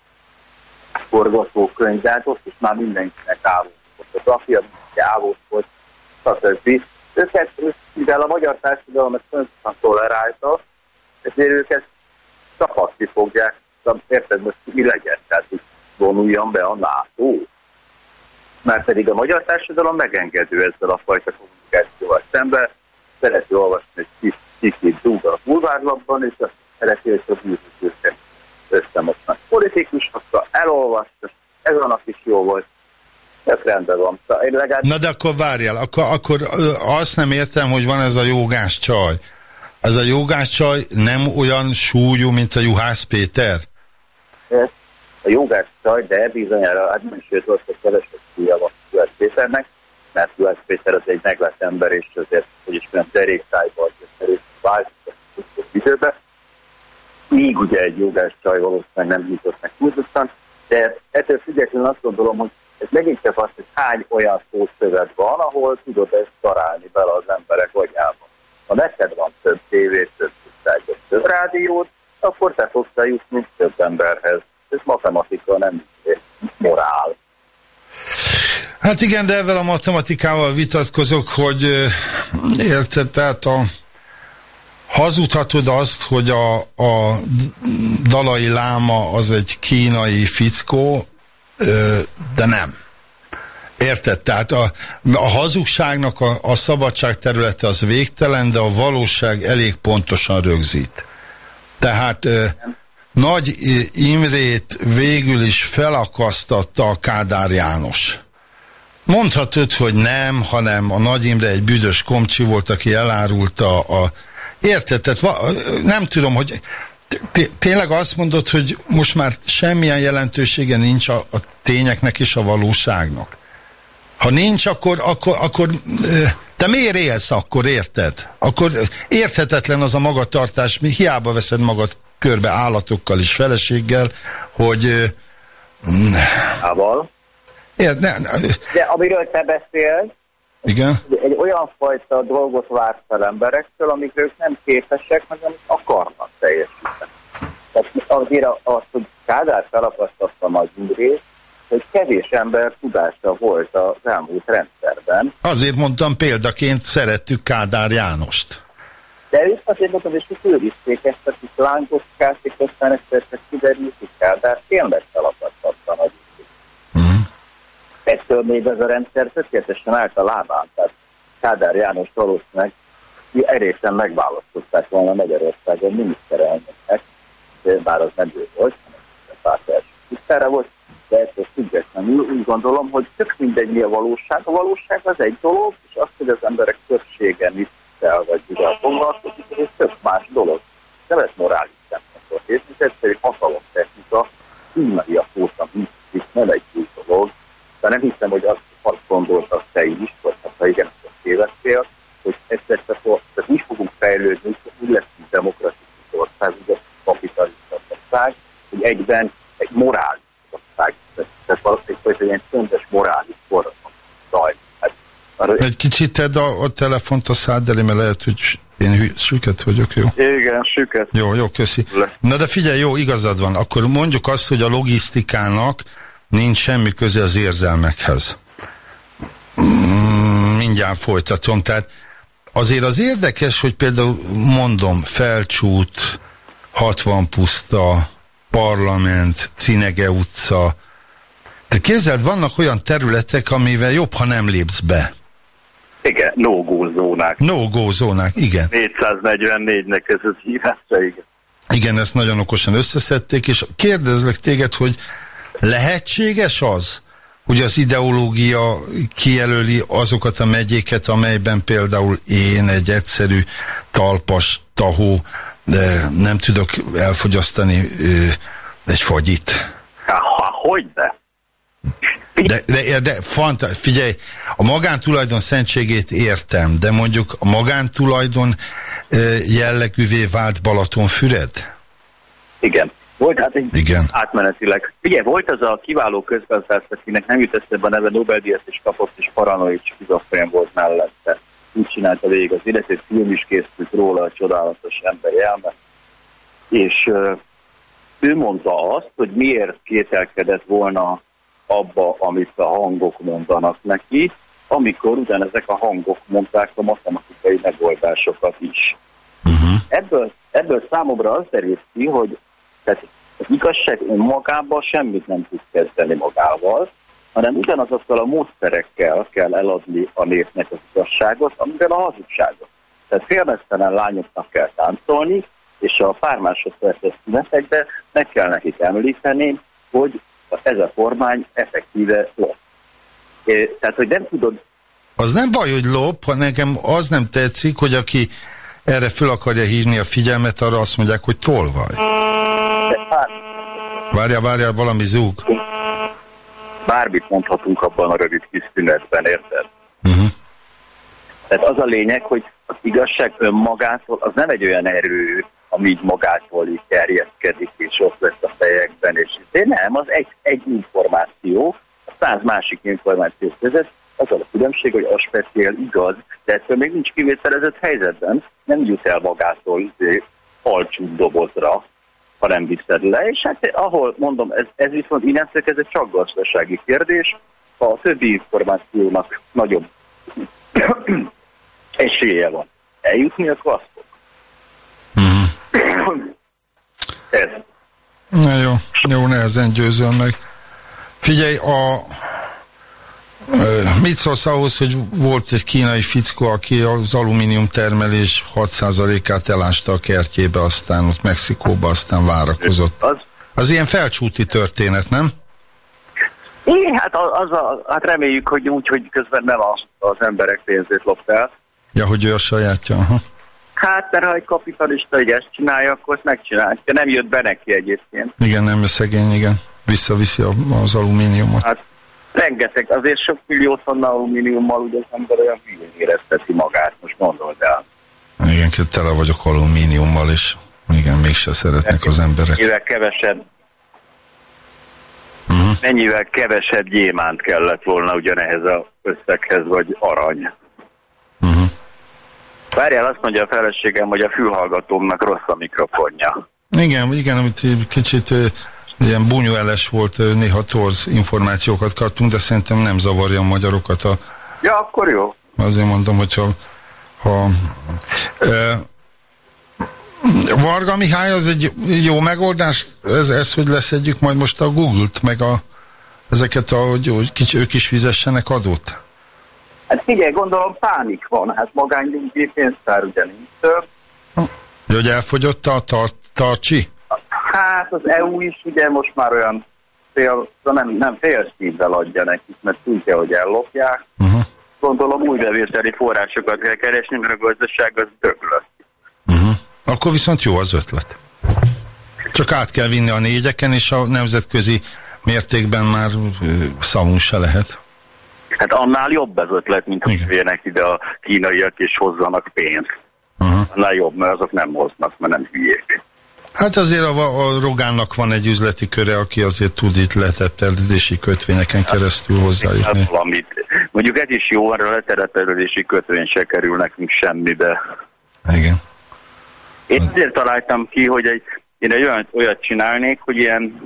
forgatókönyv, de hát ott is már mindenkinek álló fotográfia, mindenki álló volt, stb. Őket, mivel a magyar társadalom ezt fontosan tolerálta, ezért őket szakadni fogják, érted, most mi legyen, tehát vonuljon be a NATO. Mert pedig a magyar társadalom megengedő ezzel a fajta kommunikációval szemben, szereti olvasni egy kis kicsit dúg a bulvárlapban, és azt szereti, hogy a bűnözőket összemosnak. Politikusokkal elolvasta, ez annak is jó volt, ez rendben van. Szóval én legalább... Na de akkor várjál, akkor, akkor azt nem értem, hogy van ez a jogás csaj. Ez a jogás csaj nem olyan súlyú, mint a Juhász Péter? A jogás csaj, de bizonyára, hát nem is jött hogy keveset súlya van Juhász Péternek, mert Juhász Péter az egy meglett ember, és azért, hogy is mondjam, deréktájban, deréktájban időben. Míg ugye egy jogás csaj valószínűleg nem hívott meg túlzottan, de ettől függetlenül azt gondolom, hogy ez megint csak azt, hogy hány olyan szószövet van, ahol tudod ezt darálni bele az emberek agyába. Ha neked van több tévét, több újságot, több rádiót, akkor te fogsz eljutni több emberhez. Ez matematika, nem morál. Hát igen, de ezzel a matematikával vitatkozok, hogy érted, tehát a hazudhatod azt, hogy a, a dalai láma az egy kínai fickó, de nem. Érted? Tehát a, a hazugságnak a, a szabadság területe az végtelen, de a valóság elég pontosan rögzít. Tehát ö, Nagy Imrét végül is felakasztatta a Kádár János. Mondhatod, hogy nem, hanem a Nagy Imre egy büdös komcsi volt, aki elárulta a... Érted? Tehát va, nem tudom, hogy tényleg azt mondod, hogy most már semmilyen jelentősége nincs a, a tényeknek és a valóságnak? Ha nincs, akkor, akkor, akkor te miért élsz akkor, érted? Akkor érthetetlen az a magatartás, mi hiába veszed magad körbe állatokkal és feleséggel, hogy... Ával. Ér, ne, ne, De amiről te beszélsz, igen? egy olyan fajta dolgot vár fel emberektől, amikre ők nem képesek, meg amit akarnak teljesíteni. Tehát azért azt, hogy Kádár felakasztotta nagy Indrét, hogy kevés ember tudása volt az elmúlt rendszerben. Azért mondtam példaként szerettük Kádár Jánost. De ők azért mondom, és őrizték ezt a kis lángoskát, és aztán egyszer csak kiderült, hogy Kádár tényleg uh-huh. Ettől még ez a rendszer tökéletesen állt a lábán, tehát Kádár János valószínűleg erésen megválasztották volna Magyarországon miniszterelnöknek, bár az nem ő volt, hanem a párt első volt, de ettől függetlenül úgy gondolom, hogy tök mindegy mi a valóság. A valóság az egy dolog, és az, hogy az emberek többsége mit el vagy mivel foglalkozik, ez tök más dolog. Nem ez morális szempontot. És ez egyszerű hatalomtechnika, kínaiak óta működik, nem egy új dolog. De nem hiszem, hogy azt, azt gondolta te is, vagy ha igen, akkor tévedtél, hogy egyszer csak tehát mi fogunk fejlődni, úgy lesz, mint demokratikus ország, ugye kapitalista ország, hogy egyben egy morális ország, tehát valószínűleg egy ilyen csöndes morális forradalom zajlik. Hát, egy kicsit tedd a, a telefont a szád elé, mert lehet, hogy én süket vagyok, jó? Igen, süket. Jó, jó, köszi. Le. Na de figyelj, jó, igazad van. Akkor mondjuk azt, hogy a logisztikának nincs semmi köze az érzelmekhez. Mm, mindjárt folytatom. Tehát Azért az érdekes, hogy például mondom, Felcsút, 60 puszta, parlament, Cinege utca. De képzeld, vannak olyan területek, amivel jobb, ha nem lépsz be. Igen, no-go zónák. No-go zónák, igen. 444-nek ez az hívása, igen. Igen, ezt nagyon okosan összeszedték, és kérdezlek téged, hogy lehetséges az, hogy az ideológia kijelöli azokat a megyéket, amelyben például én egy egyszerű talpas tahó de nem tudok elfogyasztani ö, egy fagyit. Ha, hogy de? De, de, de fanta, figyelj, a magántulajdon szentségét értem, de mondjuk a magántulajdon jellegűvé vált Balatonfüred? Igen. Volt hát egy Igen. átmenetileg. Ugye volt az a kiváló közgazdász, akinek nem jut eszembe a neve, Nobel-díjat is kapott, és paranoid skizofrén volt mellette. Úgy csinálta végig az illető film is készült róla, a csodálatos ember elme. És uh, ő mondta azt, hogy miért kételkedett volna abba, amit a hangok mondanak neki, amikor ugyanezek a hangok mondták a matematikai megoldásokat is. Uh-huh. Ebből, ebből számomra az derült ki, hogy tehát az igazság önmagában semmit nem tud kezdeni magával, hanem ugyanazokkal a módszerekkel kell eladni a népnek az igazságot, amivel a hazugságot. Tehát félmeztelen lányoknak kell táncolni, és a pár másodperces szünetekben meg kell nekik említeni, hogy ez a kormány effektíve lop. Tehát, hogy nem tudod... Az nem baj, hogy lop, ha nekem az nem tetszik, hogy aki erre föl akarja hívni a figyelmet, arra azt mondják, hogy tolvaj. Várja, várja, valami zúg. Bármit mondhatunk abban a rövid kis szünetben, érted? Uh-huh. Tehát az a lényeg, hogy az igazság önmagától, az nem egy olyan erő, ami így magától így terjeszkedik, és ott lesz a fejekben, és de nem, az egy, egy információ, a száz másik információ között, az a különbség, hogy a speciál igaz, de ettől még nincs kivételezett helyzetben, nem jut el magától alcsú dobozra, ha nem viszed le, és hát ahol mondom, ez, ez viszont innentől ez egy csak gazdasági kérdés, ha a többi információnak nagyobb esélye van eljutni, akkor azt fog. Mm. ez. Na jó, jó, nehezen győzöl meg. Figyelj, a Mit szólsz ahhoz, hogy volt egy kínai fickó, aki az alumínium termelés 6%-át elásta a kertjébe, aztán ott Mexikóba, aztán várakozott. Az, az ilyen felcsúti történet, nem? Igen, hát, az a, hát reméljük, hogy úgy, hogy közben nem az emberek pénzét lopta el. Ja, hogy ő a sajátja, aha. Hát, mert ha egy kapitalista hogy ezt csinálja, akkor ezt megcsinálja. Nem jött be neki egyébként. Igen, nem szegény, igen. Visszaviszi az alumíniumot. Hát rengeteg, azért sok millió tonna alumíniummal ugye az ember olyan hülyén érezteti magát, most gondold el. Igen, tele vagyok alumíniummal, és igen, mégse szeretnek az emberek. Mennyivel kevesebb uh-huh. mennyivel kevesebb gyémánt kellett volna ugyanehhez a összeghez, vagy arany. Uh-huh. Várjál, azt mondja a feleségem, hogy a fülhallgatómnak rossz a mikrofonja. Igen, igen, amit kicsit ilyen bunyueles volt, néha torz információkat kaptunk, de szerintem nem zavarja a magyarokat. A... Ja, akkor jó. Azért mondom, hogyha ha, e, Varga Mihály az egy jó megoldás, ez, ez hogy leszedjük majd most a Google-t, meg a, ezeket, a, hogy, hogy kicsi, ők is fizessenek adót? Hát figyelj, gondolom pánik van, hát magánynyugdíj pénztár ugye nincs több. Hogy elfogyott a tar tartsi? Hát az EU is ugye most már olyan fél, nem, nem fél szívvel adja nekik, mert tudja, hogy ellopják. Uh-huh. Gondolom új bevételi forrásokat kell keresni, mert a gazdaság az döglött. Uh-huh. Akkor viszont jó az ötlet. Csak át kell vinni a négyeken, és a nemzetközi mértékben már szavunk se lehet. Hát annál jobb az ötlet, mint hogy vérnek ide a kínaiak és hozzanak pénzt. Uh-huh. Annál jobb, mert azok nem hoznak, mert nem hülyék. Hát azért a, a Rogánnak van egy üzleti köre, aki azért tud itt letelepedési kötvényeken keresztül hozzájutni. Hát valamit. Mondjuk ez is jó, mert a letelepedési kötvény se kerül nekünk semmibe. Igen. Én azért találtam ki, hogy egy, én egy olyan, olyat csinálnék, hogy ilyen,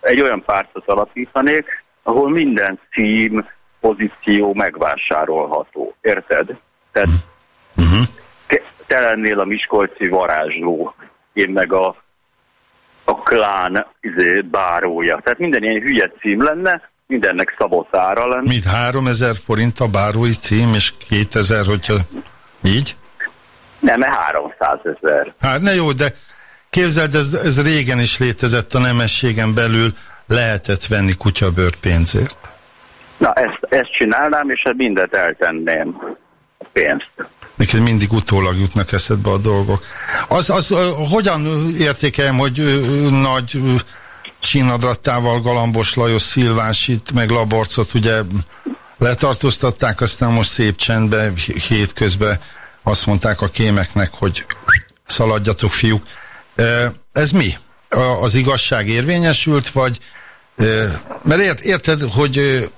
egy olyan pártot alapítanék, ahol minden cím, pozíció megvásárolható. Érted? Tehát uh-huh. te lennél a Miskolci varázsló, én meg a, a klán izé, bárója. Tehát minden ilyen hülye cím lenne, mindennek szabott ára lenne. Mit 3000 forint a bárói cím, és 2000, hogyha így? Nem, 300 ezer. Hát ne jó, de képzeld, ez, ez régen is létezett a nemességen belül, lehetett venni kutyabőr pénzért. Na, ezt, ezt csinálnám, és mindent eltenném a pénzt. Neked mindig utólag jutnak eszedbe a dolgok. Az, az hogyan értékeljem, hogy nagy csínadrattával Galambos Lajos Szilvásit, meg Laborcot ugye letartóztatták, aztán most szép csendben, hétközben azt mondták a kémeknek, hogy szaladjatok fiúk. Ez mi? Az igazság érvényesült, vagy mert ért, érted, hogy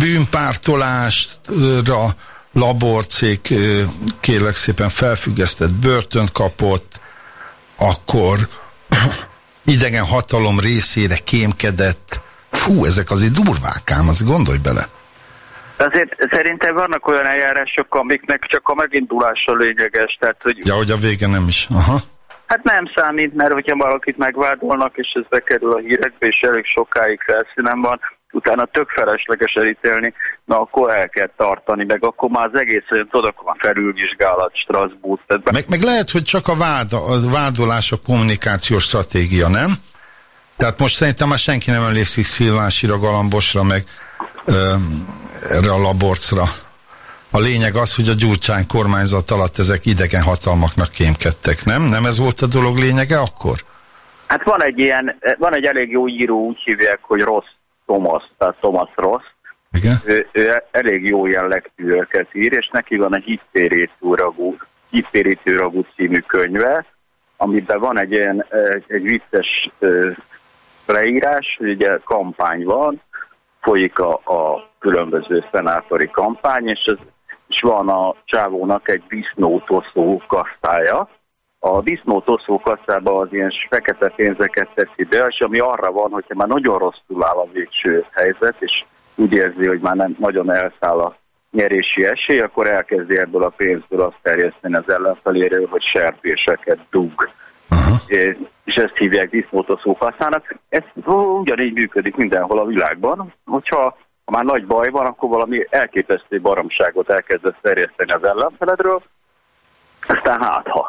bűnpártolásra laborcég kérlek szépen felfüggesztett börtönt kapott, akkor idegen hatalom részére kémkedett. Fú, ezek azért durvákám, az gondolj bele. Azért szerintem vannak olyan eljárások, amiknek csak a megindulása lényeges. Tehát, hogy... Ja, hogy a vége nem is. Aha. Hát nem számít, mert hogyha valakit megvádolnak, és ez bekerül a hírekbe, és elég sokáig felszínen van, utána tök felesleges elítélni, na akkor el kell tartani, meg akkor már az egész, tudod, akkor már felülvizsgálat, Strasbourg. Tehát... Meg, meg lehet, hogy csak a, vád, a vádolás a kommunikációs stratégia, nem? Tehát most szerintem már senki nem emlékszik Szilvásira, Galambosra, meg ö, erre a laborcra. A lényeg az, hogy a Gyurcsány kormányzat alatt ezek idegen hatalmaknak kémkedtek, nem? Nem ez volt a dolog lényege akkor? Hát van egy ilyen, van egy elég jó író, úgy hívják, hogy rossz Thomas, tehát Thomas Ross. Igen? Ő, ő elég jó jellegtűeket ír, és neki van a Hittérítő ragú című könyve, amiben van egy ilyen egy vicces leírás, hogy ugye kampány van, folyik a, a különböző szenátori kampány, és, ez, és van a csávónak egy disznótoszó kasztája, a disznótoszó kasszába az ilyen fekete pénzeket teszi be, és ami arra van, hogyha már nagyon rosszul áll a végső helyzet, és úgy érzi, hogy már nem nagyon elszáll a nyerési esély, akkor elkezdi ebből a pénzből azt terjeszteni az ellenfeléről, hogy serpéseket dug. Uh-huh. És ezt hívják disznótoszó kasszának. Ez ugyanígy működik mindenhol a világban, hogyha ha már nagy baj van, akkor valami elképesztő baromságot elkezdett terjeszteni az ellenfeledről, aztán hát ha.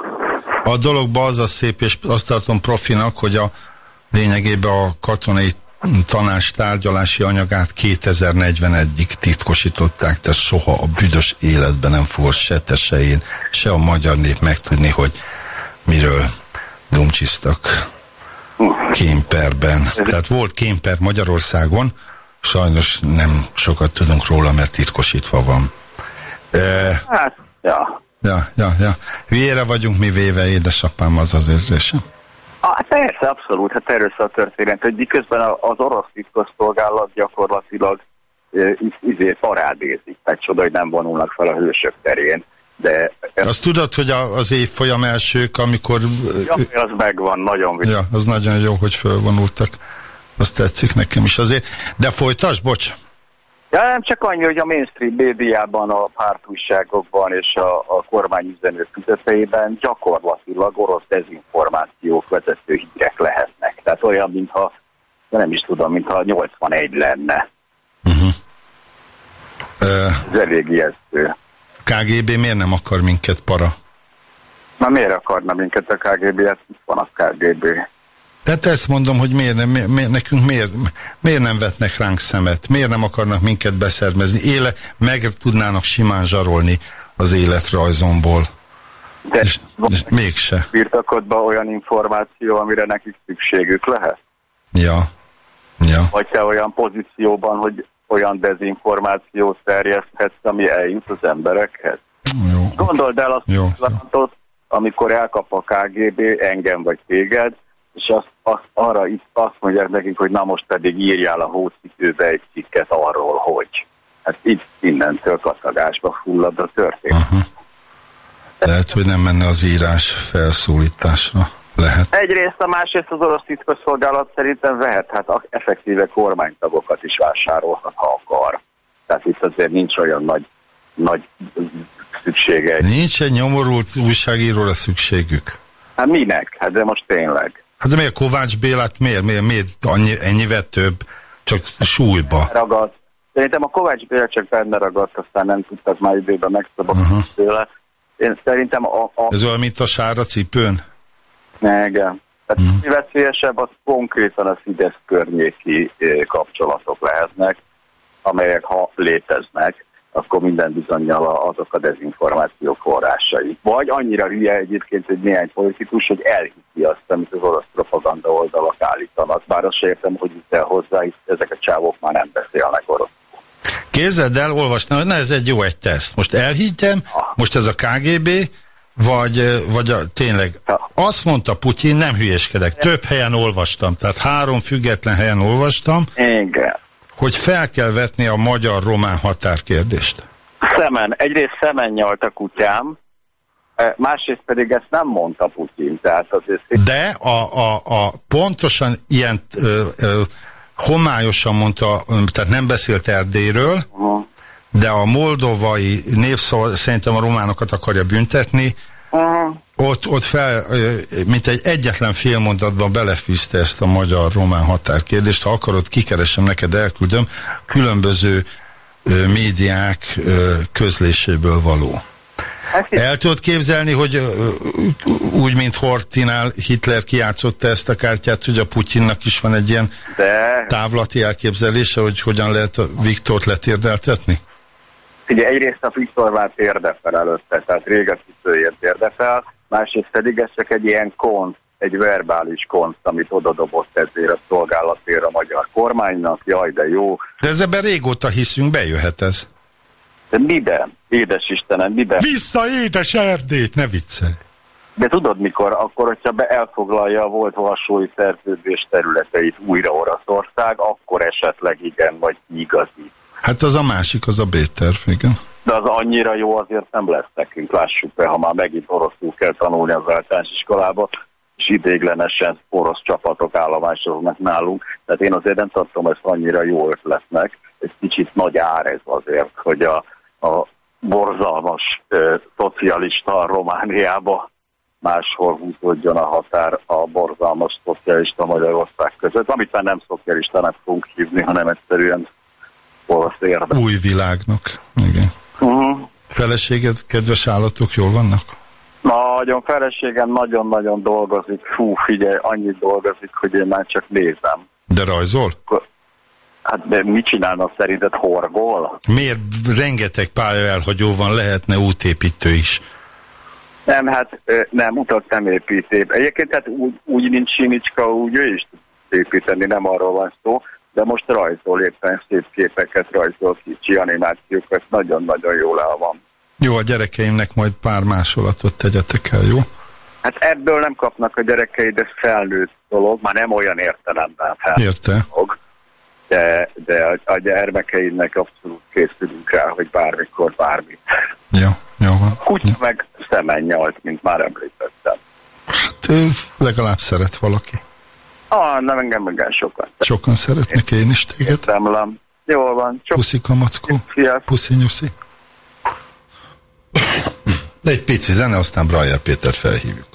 A dologban az a szép, és azt tartom profinak, hogy a lényegében a katonai tanács tárgyalási anyagát 2041-ig titkosították, tehát soha a büdös életben nem fogod se te, se a magyar nép megtudni, hogy miről dumcsisztak kémperben. Tehát volt kémper Magyarországon, sajnos nem sokat tudunk róla, mert titkosítva van. Hát, ja. Ja, ja, ja. Hülyére vagyunk mi véve, édesapám, az az érzésem. Ah, persze, abszolút, hát erről a történet, hogy miközben az orosz titkosszolgálat gyakorlatilag izé parádézik, tehát csoda, hogy nem vonulnak fel a hősök terén. De Azt tudod, hogy az évfolyam elsők, amikor... Ja, az megvan, nagyon viszont. Ja, az nagyon jó, hogy fölvonultak. Azt tetszik nekem is azért. De folytas, bocs. Ja, nem csak annyi, hogy a mainstream médiában, a pártújságokban és a, a kormányüzenők közötteiben gyakorlatilag orosz dezinformációk, vezető hírek lehetnek. Tehát olyan, mintha, nem is tudom, mintha 81 lenne. Uh-huh. Ez elég ijesztő. KGB miért nem akar minket para? Na miért akarna minket a KGB? Hát van a KGB. Tehát ezt mondom, hogy miért, nem, miért, nekünk miért, miért nem vetnek ránk szemet, miért nem akarnak minket beszermezni, éle, meg tudnának simán zsarolni az életrajzomból. De és, és mégse. Birtokodban olyan információ, amire nekik szükségük lehet? Ja. ja. Vagy te olyan pozícióban, hogy olyan dezinformációt terjeszthetsz, ami eljut az emberekhez? Jó. Gondold el azt, jó, jó. amikor elkap a KGB engem vagy téged, és azt, azt, arra itt azt mondják nekik, hogy na most pedig írjál a hócipőbe egy cikket arról, hogy. Hát itt innentől katagásba fullad a történet. -huh. Lehet, hogy nem menne az írás felszólításra. Lehet. Egyrészt, a másrészt az orosz titkosszolgálat szerintem vehet, hát effektíve kormánytagokat is vásárolhat, ha akar. Tehát itt azért nincs olyan nagy, nagy szüksége. Nincs egy nyomorult újságíróra szükségük? Hát minek? Hát de most tényleg. Hát de miért Kovács Bélát miért, miért, miért annyi, ennyivel több, csak súlyba? Ragadt. Szerintem a Kovács Béla csak benne ragadt, aztán nem tudtak már időben megszabadulni uh -huh. tőle. Én szerintem a, a... Ez olyan, mint a sára cipőn? Ne, igen. Tehát uh -huh. veszélyesebb az konkrétan a Fidesz környéki eh, kapcsolatok lehetnek, amelyek ha léteznek, akkor minden bizonyal azok a dezinformáció forrásai. Vagy annyira hülye egyébként, hogy néhány politikus, hogy elhiszi azt, amit az orosz propaganda oldalak állítanak. Bár azt sem értem, hogy itt el hozzá, hisz ezek a csávok már nem beszélnek orosz. Képzeld el, olvasna, hogy na ez egy jó egy teszt. Most elhiggyem, ah. most ez a KGB, vagy, vagy a, tényleg azt mondta Putyin, nem hülyeskedek, több helyen olvastam, tehát három független helyen olvastam. Igen hogy fel kell vetni a magyar-román határkérdést? Szemen. Egyrészt szemen nyalt a kutyám, e, másrészt pedig ezt nem mondta Putyin. Tehát azért... De a, a, a pontosan ilyen ö, ö, homályosan mondta, tehát nem beszélt Erdélyről, uh -huh. de a moldovai népszava szerintem a románokat akarja büntetni, uh -huh ott, ott fel, mint egy egyetlen félmondatban belefűzte ezt a magyar-román határkérdést. Ha akarod, kikeresem neked, elküldöm. Különböző médiák közléséből való. El tudod képzelni, hogy úgy, mint Hortinál Hitler kiátszotta ezt a kártyát, hogy a Putyinnak is van egy ilyen De... távlati elképzelése, hogy hogyan lehet a Viktort letérdeltetni? Ugye egyrészt a Viktor vált érdefel előtte, tehát régen Hitlerért érdefel, másrészt pedig ez csak egy ilyen kont, egy verbális kont, amit odadobott ezért a szolgálatért a magyar kormánynak, jaj, de jó. De ez ebben régóta hiszünk, bejöhet ez. De miben? Édes Istenem, miben? Vissza édes Erdélyt, ne viccelj! De tudod mikor? Akkor, hogyha be elfoglalja a volt vasúly szerződés területeit újra Oroszország, akkor esetleg igen, vagy igazi. Hát az a másik, az a B-terv, igen de az annyira jó azért nem lesz nekünk, lássuk be, ha már megint oroszul kell tanulni az általános iskolába, és idéglenesen orosz csapatok állomásoznak nálunk. Tehát én azért nem tartom ezt annyira jó ötletnek. Ez kicsit nagy ár ez azért, hogy a, a borzalmas ö, szocialista Romániába máshol húzódjon a határ a borzalmas szocialista Magyarország között, amit már nem szocialistának fogunk hívni, hanem egyszerűen orosz érdek. Új világnak, igen. Uh-huh. Feleséged, kedves állatok jól vannak? Nagyon, feleségem nagyon-nagyon dolgozik. Fú, figyelj, annyit dolgozik, hogy én már csak nézem. De rajzol? Hát de mit csinálnak szerinted, horgol? Miért rengeteg pálya elhagyó van, lehetne útépítő is? Nem, hát nem, utat nem építé. Egyébként hát úgy, úgy nincs Sinicska, úgy ő is építeni, nem arról van szó de most rajzol éppen szép képeket, rajzol kicsi animációkat, nagyon-nagyon jól el van. Jó, a gyerekeimnek majd pár másolatot tegyetek el, jó? Hát ebből nem kapnak a gyerekeid, ez felnőtt dolog, már nem olyan értelemben felnőtt Érte. dolog. De, de a, a gyermekeidnek abszolút készülünk rá, hogy bármikor bármit. Jó, jó. Kutya jó. meg szemen nyalt, mint már említettem. Hát legalább szeret valaki. Ah, nem engem, engem sokan. Sokan szeretnek én is téged. Érdemlem, Jól van. Csak... Puszika, Mackó. Puszi, nyuszi. Egy pici zene, aztán Brajer Péter felhívjuk.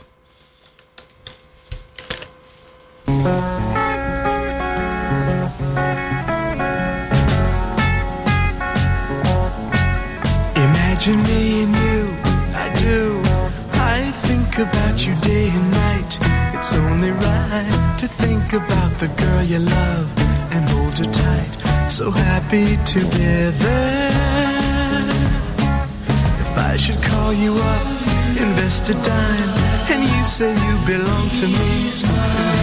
Imagine me and you, I do. I think about you day and night. About the girl you love and hold her tight. So happy together. If I should call you up, invest a dime, and you say you belong to me, so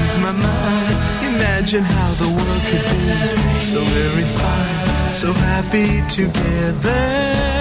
ease my mind. Imagine how the world could be so very fine, so happy together.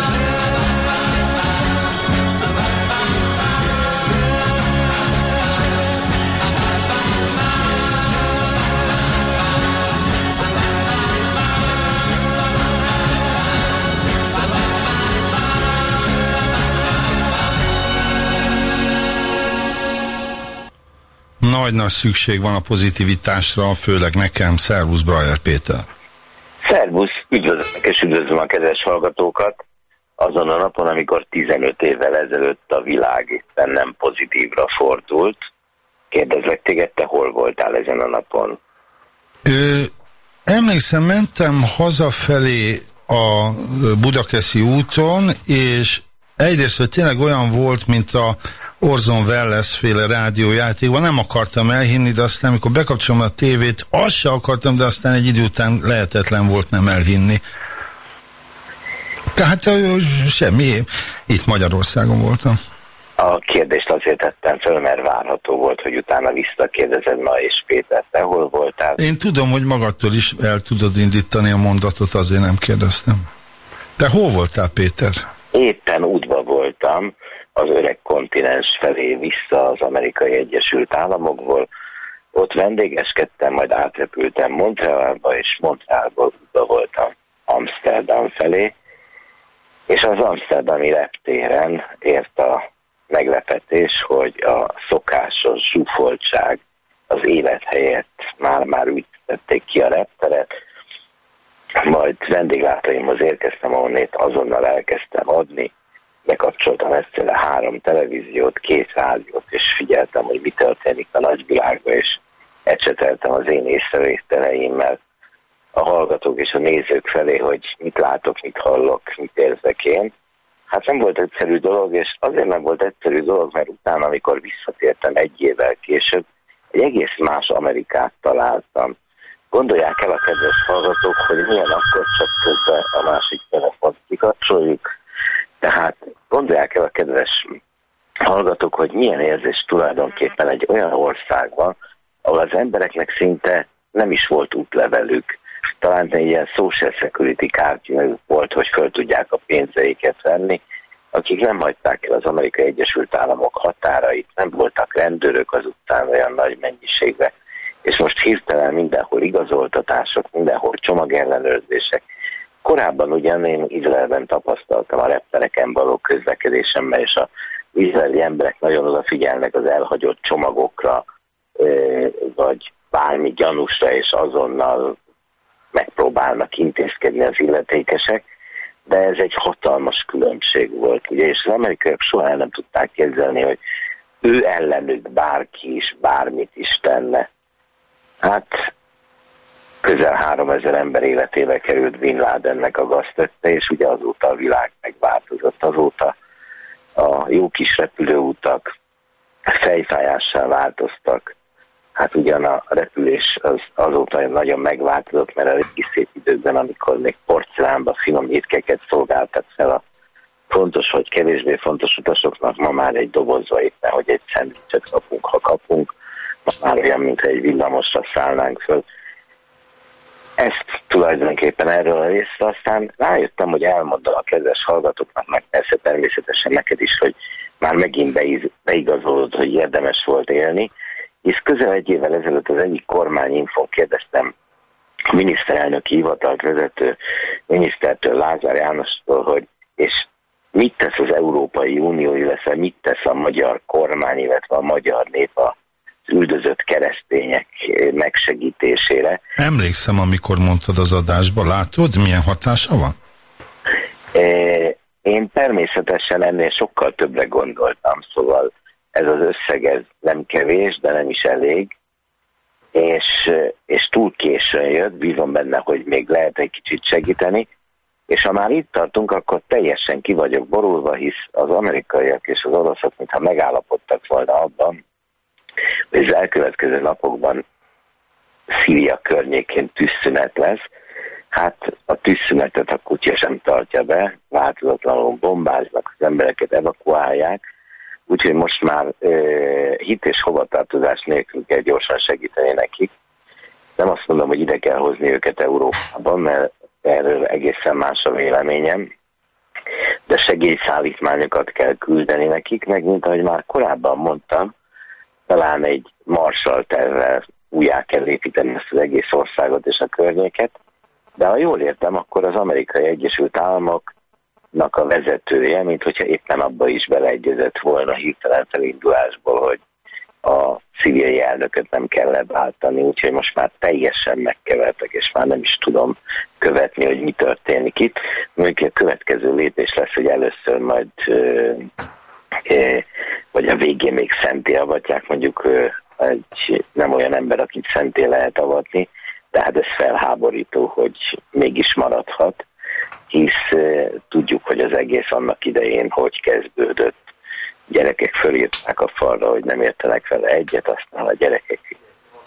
Nagy-nagy szükség van a pozitivitásra, főleg nekem. Szervusz, Brajer Péter! Szervusz, üdvözlök és üdvözlöm a kedves hallgatókat! Azon a napon, amikor 15 évvel ezelőtt a világ éppen nem pozitívra fordult, kérdezlek téged, te hol voltál ezen a napon? Ö, emlékszem, mentem hazafelé a Budakeszi úton, és egyrészt, hogy tényleg olyan volt, mint a Orson Welles féle rádiójátékban, nem akartam elhinni, de aztán amikor bekapcsolom a tévét, azt se akartam, de aztán egy idő után lehetetlen volt nem elhinni. Tehát semmi, itt Magyarországon voltam. A kérdést azért tettem föl, mert várható volt, hogy utána visszakérdezed, na és Péter, te hol voltál? Én tudom, hogy magadtól is el tudod indítani a mondatot, azért nem kérdeztem. Te hol voltál, Péter? Éppen útba voltam, az öreg kontinens felé vissza az amerikai Egyesült Államokból. Ott vendégeskedtem, majd átrepültem Montrealba, és Montrealból útba voltam Amsterdam felé, és az Amsterdami reptéren ért a meglepetés, hogy a szokásos zsúfoltság az élet helyett már-már úgy tették ki a repteret, majd vendéglátóimhoz érkeztem, ahonnét azonnal elkezdtem adni, bekapcsoltam egyszerre három televíziót, két rádiót, és figyeltem, hogy mi történik a nagyvilágban, és ecseteltem az én észrevételeimmel a hallgatók és a nézők felé, hogy mit látok, mit hallok, mit érzek én. Hát nem volt egyszerű dolog, és azért nem volt egyszerű dolog, mert utána, amikor visszatértem egy évvel később, egy egész más Amerikát találtam. Gondolják el a kedves hallgatók, hogy milyen akkor csak közben a másik telefont kikapcsoljuk, tehát gondolják el a kedves hallgatok, hogy milyen érzés tulajdonképpen egy olyan országban, ahol az embereknek szinte nem is volt útlevelük. Talán egy ilyen social security kártya volt, hogy föl tudják a pénzeiket venni, akik nem hagyták el az Amerikai Egyesült Államok határait, nem voltak rendőrök az utcán olyan nagy mennyiségben, és most hirtelen mindenhol igazoltatások, mindenhol csomagellenőrzések. Korábban ugyan én Izraelben tapasztaltam a reptereken való közlekedésemmel, és a izraeli emberek nagyon odafigyelnek az elhagyott csomagokra, vagy bármi gyanúsra, és azonnal megpróbálnak intézkedni az illetékesek, de ez egy hatalmas különbség volt, ugye, és az amerikaiak soha nem tudták képzelni, hogy ő ellenük bárki is bármit is tenne. Hát közel 3000 ember életébe került Bin Ladennek a gaztette, és ugye azóta a világ megváltozott, azóta a jó kis repülőutak fejfájással változtak. Hát ugyan a repülés az azóta nagyon megváltozott, mert a régi szép időkben, amikor még porcelánba finom étkeket szolgáltak fel a fontos vagy kevésbé fontos utasoknak, ma már egy dobozva éppen, hogy egy szendvicset kapunk, ha kapunk, már olyan, mintha egy villamosra szállnánk föl. Ezt tulajdonképpen erről a részről, aztán rájöttem, hogy elmondom a kedves hallgatóknak, meg persze természetesen neked is, hogy már megint beigazolod, hogy érdemes volt élni, és közel egy évvel ezelőtt az egyik kormányinfon kérdeztem a miniszterelnöki hivatalt vezető minisztertől, Lázár Jánostól, hogy és mit tesz az Európai Unió, illetve mit tesz a magyar kormány, illetve a magyar nép a üldözött keresztények megsegítésére. Emlékszem, amikor mondtad az adásba, látod, milyen hatása van? E, én természetesen ennél sokkal többre gondoltam, szóval ez az összeg ez nem kevés, de nem is elég, és, és túl későn jött, bízom benne, hogy még lehet egy kicsit segíteni, és ha már itt tartunk, akkor teljesen ki vagyok borulva, hisz az amerikaiak és az oroszok, mintha megállapodtak volna abban, az elkövetkező napokban Szíria környékén tűzszünet lesz. Hát a tűzszünetet a kutya sem tartja be, változatlanul bombáznak, az embereket evakuálják, úgyhogy most már e, hit és hovatartozás nélkül kell gyorsan segíteni nekik. Nem azt mondom, hogy ide kell hozni őket Európában, mert erről egészen más a véleményem, de segélyszállítmányokat kell küldeni nekik, meg mint ahogy már korábban mondtam, talán egy marsal tervvel újjá kell építeni ezt az egész országot és a környéket, de ha jól értem, akkor az Amerikai Egyesült Államoknak a vezetője, mint hogyha éppen abba is beleegyezett volna hirtelen felindulásból, hogy a szíriai elnököt nem kell lebáltani, úgyhogy most már teljesen megkevertek, és már nem is tudom követni, hogy mi történik itt. Mondjuk a következő lépés lesz, hogy először majd vagy a végén még szenté avatják, mondjuk egy nem olyan ember, akit szenté lehet avatni, de hát ez felháborító, hogy mégis maradhat, hisz tudjuk, hogy az egész annak idején hogy kezdődött. Gyerekek fölírták a falra, hogy nem értenek vele egyet, aztán a gyerekek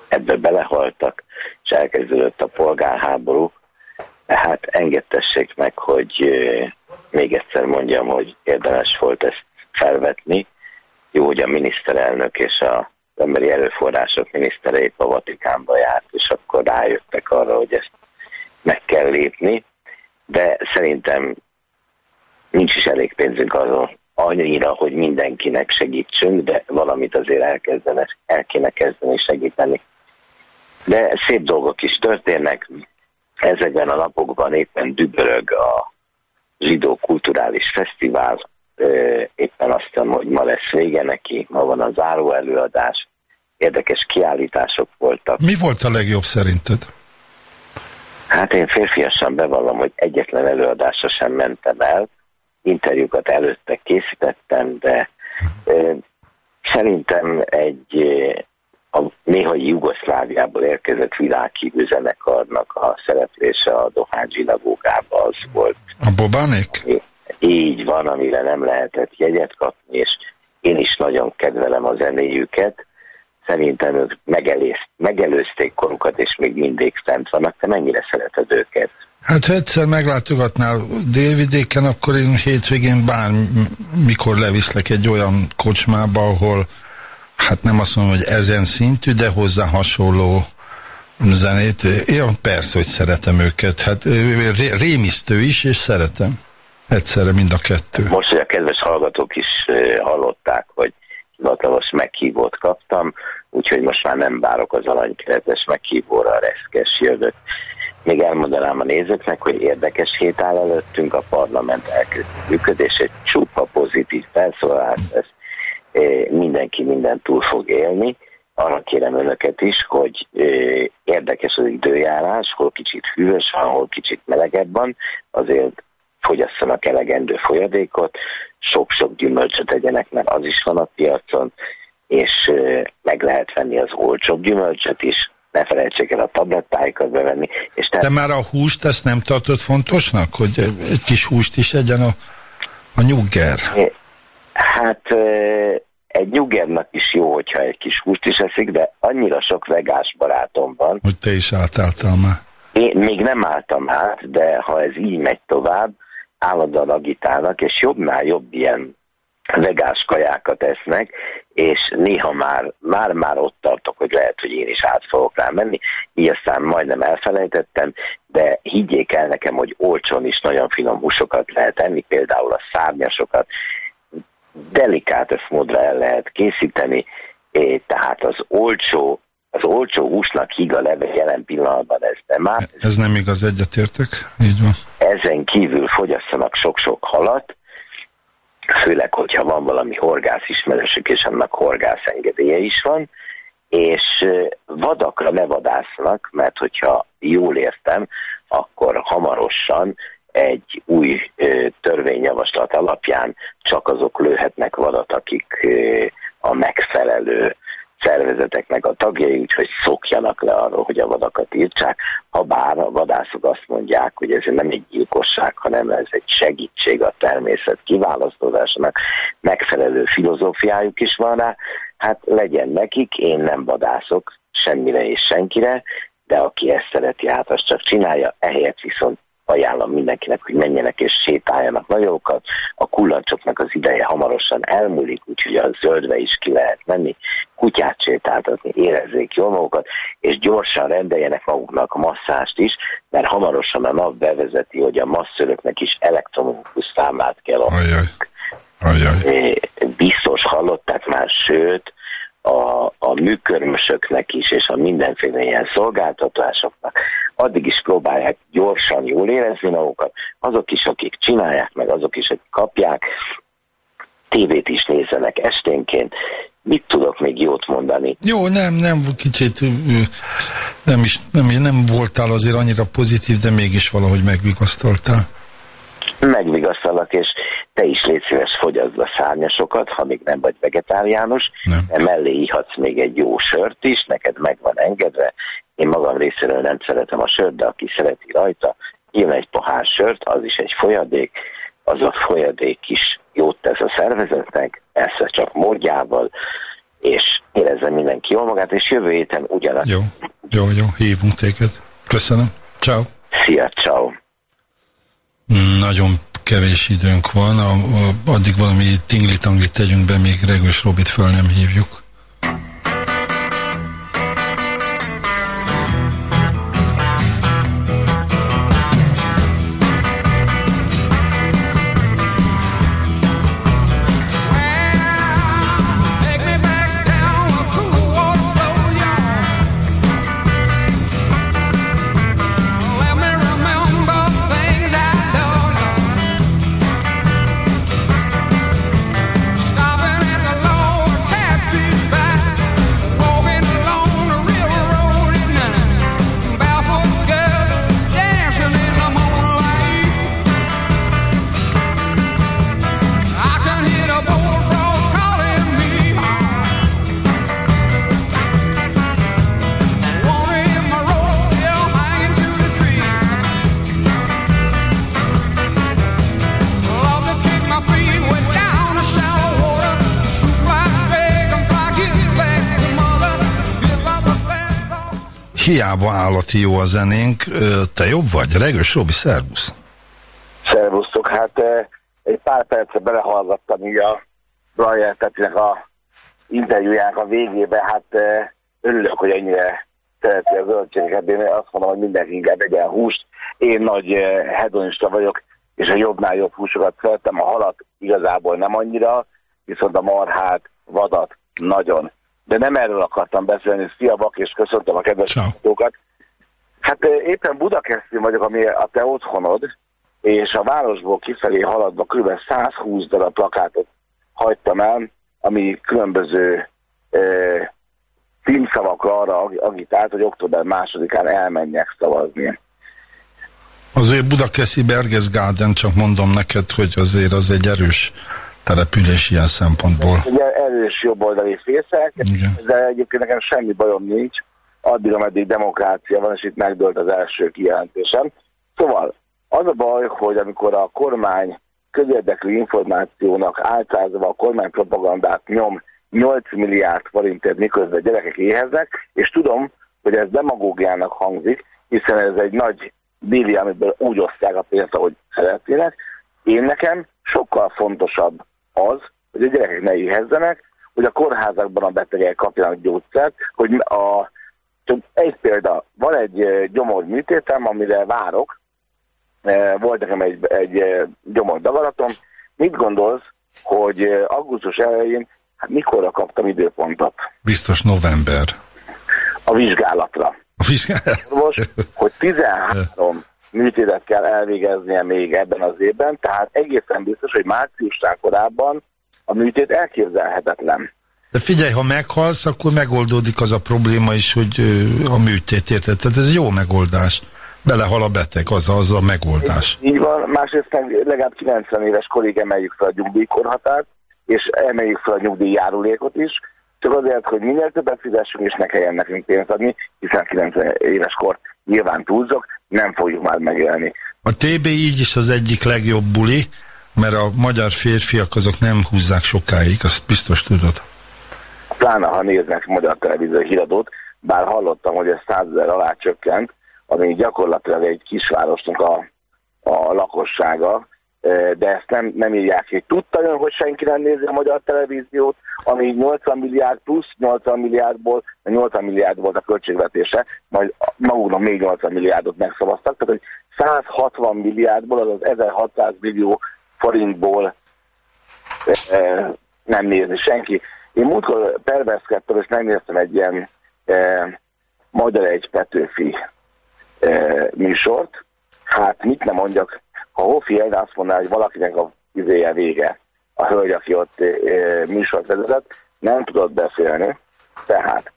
ebbe belehaltak, és elkezdődött a polgárháború. Tehát engedtessék meg, hogy még egyszer mondjam, hogy érdemes volt ezt felvetni. Jó, hogy a miniszterelnök és a emberi erőforrások minisztere épp a Vatikánba járt, és akkor rájöttek arra, hogy ezt meg kell lépni, de szerintem nincs is elég pénzünk azon annyira, hogy mindenkinek segítsünk, de valamit azért elkezdenek, el kéne kezdeni segíteni. De szép dolgok is történnek. Ezekben a napokban éppen dübörög a Zsidó Kulturális Fesztivál, éppen azt hiszem, hogy ma lesz vége neki, ma van a záró előadás, érdekes kiállítások voltak. Mi volt a legjobb szerinted? Hát én férfiasan bevallom, hogy egyetlen előadásra sem mentem el, interjúkat előtte készítettem, de ö, szerintem egy a néhai Jugoszláviából érkezett világhívű zenekarnak a szereplése a Dohány zsinagógába az volt. A Bobánék? Így van, amire nem lehetett jegyet kapni, és én is nagyon kedvelem a zenéjüket. Szerintem ők megelőz, megelőzték korukat, és még mindig fent vannak. Te mennyire szereted őket? Hát ha egyszer meglátogatnál délvidéken, akkor én hétvégén bármikor leviszlek egy olyan kocsmába, ahol hát nem azt mondom, hogy ezen szintű, de hozzá hasonló zenét. Ja, persze, hogy szeretem őket. Hát ré, rémisztő is, és szeretem. Egyszerre mind a kettő. Most, hogy a kedves hallgatók is hallották, hogy hivatalos meghívót kaptam, úgyhogy most már nem várok az alanykeretes meghívóra, a reszkes jövök. Még elmondanám a nézőknek, hogy érdekes hét áll előttünk, a parlament elkezdi működés, egy csupa pozitív felszólás lesz, mindenki mindent túl fog élni. Arra kérem önöket is, hogy érdekes az időjárás, hol kicsit hűvös van, hol kicsit melegebb van, azért fogyasszanak elegendő folyadékot, sok-sok gyümölcsöt tegyenek, mert az is van a piacon, és meg lehet venni az olcsóbb gyümölcsöt is, ne felejtsék el a tablettáikat bevenni. És tehát... De már a húst ezt nem tartod fontosnak, hogy egy kis húst is egyen a, a nyugger? Hát egy nyuggernak is jó, hogyha egy kis húst is eszik, de annyira sok vegás barátom van. Hogy te is átálltál már. Én még nem álltam át, de ha ez így megy tovább, állandóan agitálnak, és jobbnál jobb ilyen vegás kajákat esznek, és néha már, már-már ott tartok, hogy lehet, hogy én is át fogok rá menni, így aztán majdnem elfelejtettem, de higgyék el nekem, hogy olcsón is nagyon finom húsokat lehet enni, például a szárnyasokat, delikátes módra el lehet készíteni, tehát az olcsó az olcsó húsnak híg a leve jelen pillanatban ez nem áll. Ez nem igaz, egyetértek, így van. Ezen kívül fogyasszanak sok-sok halat, főleg, hogyha van valami horgász ismerősük, és annak horgász engedélye is van, és vadakra ne vadásznak, mert hogyha jól értem, akkor hamarosan egy új törvényjavaslat alapján csak azok lőhetnek vadat, akik a megfelelő szervezeteknek a tagjai, úgyhogy szokjanak le arról, hogy a vadakat írtsák, ha bár a vadászok azt mondják, hogy ez nem egy gyilkosság, hanem ez egy segítség a természet kiválasztózásának, megfelelő filozófiájuk is van rá, hát legyen nekik, én nem vadászok semmire és senkire, de aki ezt szereti, hát azt csak csinálja, ehelyett viszont ajánlom mindenkinek, hogy menjenek és sétáljanak nagyokat. A kullancsoknak az ideje hamarosan elmúlik, úgyhogy a zöldbe is ki lehet menni, kutyát sétáltatni, érezzék jól magukat, és gyorsan rendeljenek maguknak masszást is, mert hamarosan a nap bevezeti, hogy a masszöröknek is elektronikus számlát kell adni. Ajaj. Biztos hallották már, sőt, a, a műkörmösöknek is, és a mindenféle ilyen szolgáltatásoknak, addig is próbálják gyorsan jól érezni magukat, azok is, akik csinálják, meg azok is, akik kapják, tévét is nézzenek esténként, mit tudok még jót mondani? Jó, nem, nem, kicsit nem is, nem, nem voltál azért annyira pozitív, de mégis valahogy megvigasztaltál. Megvigasztalak, és te is légy szíves fogyaszd a szárnyasokat, ha még nem vagy vegetáriánus, nem. mellé ihatsz még egy jó sört is, neked meg van engedve. Én magam részéről nem szeretem a sört, de aki szereti rajta, jön egy pohár sört, az is egy folyadék, az a folyadék is jót tesz a szervezetnek, ezt csak módjával, és érezze mindenki jól magát, és jövő héten ugyanaz. Jó, jó, jó, hívunk téged. Köszönöm. Ciao. Szia, ciao. Nagyon kevés időnk van, a, addig valami tingli-tanglit tegyünk be, még Regős Robit föl nem hívjuk. Hiába állati jó a zenénk, te jobb vagy? Regős Robi, szervusz! Szervusztok, hát egy pár percre belehallgattam így a Brian Petinek a interjújának a végébe, hát örülök, hogy ennyire szereti a zöldségeket, én azt mondom, hogy mindenki inkább egyen húst. Én nagy hedonista vagyok, és a jobbnál jobb húsokat szeretem, a halat igazából nem annyira, viszont a marhát, vadat nagyon. De nem erről akartam beszélni, szia Bak, és köszöntöm a kedves hallgatókat. Hát éppen Budakeszin vagyok, ami a te otthonod, és a városból kifelé haladva kb. 120 darab plakátot hagytam el, ami különböző e, címszavakra arra agitált, hogy október másodikán elmenjek szavazni. Azért Budakeszi Bergesgáden, csak mondom neked, hogy azért az egy erős település ilyen szempontból. Ugye erős jobboldali fészek, de egyébként nekem semmi bajom nincs, addig, ameddig demokrácia van, és itt megdőlt az első kijelentésem. Szóval az a baj, hogy amikor a kormány közérdekű információnak általában a kormány propagandát nyom 8 milliárd forintért, miközben gyerekek éheznek, és tudom, hogy ez demagógiának hangzik, hiszen ez egy nagy bíli, amiből úgy osztják a pénzt, ahogy szeretnének. Én nekem sokkal fontosabb az, hogy a gyerekek ne éhezzenek, hogy a kórházakban a betegek kapjanak gyógyszert, hogy a, csak egy példa, van egy gyomorműtétem, amire várok, volt nekem egy, egy gyomordagalatom. Mit gondolsz, hogy augusztus elején hát mikorra kaptam időpontot? Biztos november. A vizsgálatra. A vizsgálat? Most, hogy 13 műtétet kell elvégeznie még ebben az évben, tehát egészen biztos, hogy márciustán korábban a műtét elképzelhetetlen. De figyelj, ha meghalsz, akkor megoldódik az a probléma is, hogy a műtét érted. Tehát ez jó megoldás belehal a beteg, az a, az a megoldás. Így van, másrészt legalább 90 éves korig emeljük fel a nyugdíjkorhatárt, és emeljük fel a nyugdíjjárulékot is, csak azért, hogy minél többet fizessünk, és ne kelljen nekünk pénzt adni, hiszen 90 éves kor nyilván túlzok, nem fogjuk már megélni. A TB így is az egyik legjobb buli, mert a magyar férfiak azok nem húzzák sokáig, azt biztos tudod. Pláne, ha néznek magyar televízió híradót, bár hallottam, hogy ez százezer alá csökkent, ami gyakorlatilag egy kisvárosnak a, a lakossága, de ezt nem, nem írják ki. Tudta ön, hogy senki nem nézi a magyar televíziót, ami 80 milliárd plusz 80 milliárdból, 80 milliárd volt a költségvetése, majd maguknak még 80 milliárdot megszavaztak, tehát hogy 160 milliárdból, azaz 1600 millió forintból e, nem nézni senki. Én múltkor perverszkedtem, és megnéztem egy ilyen e, Magyar egy Petőfi e, műsort. Hát mit nem mondjak, ha Hofi Elde azt mondaná, hogy valakinek a izéje vége, a hölgy, aki ott e, műsort vezetett, nem tudott beszélni. Tehát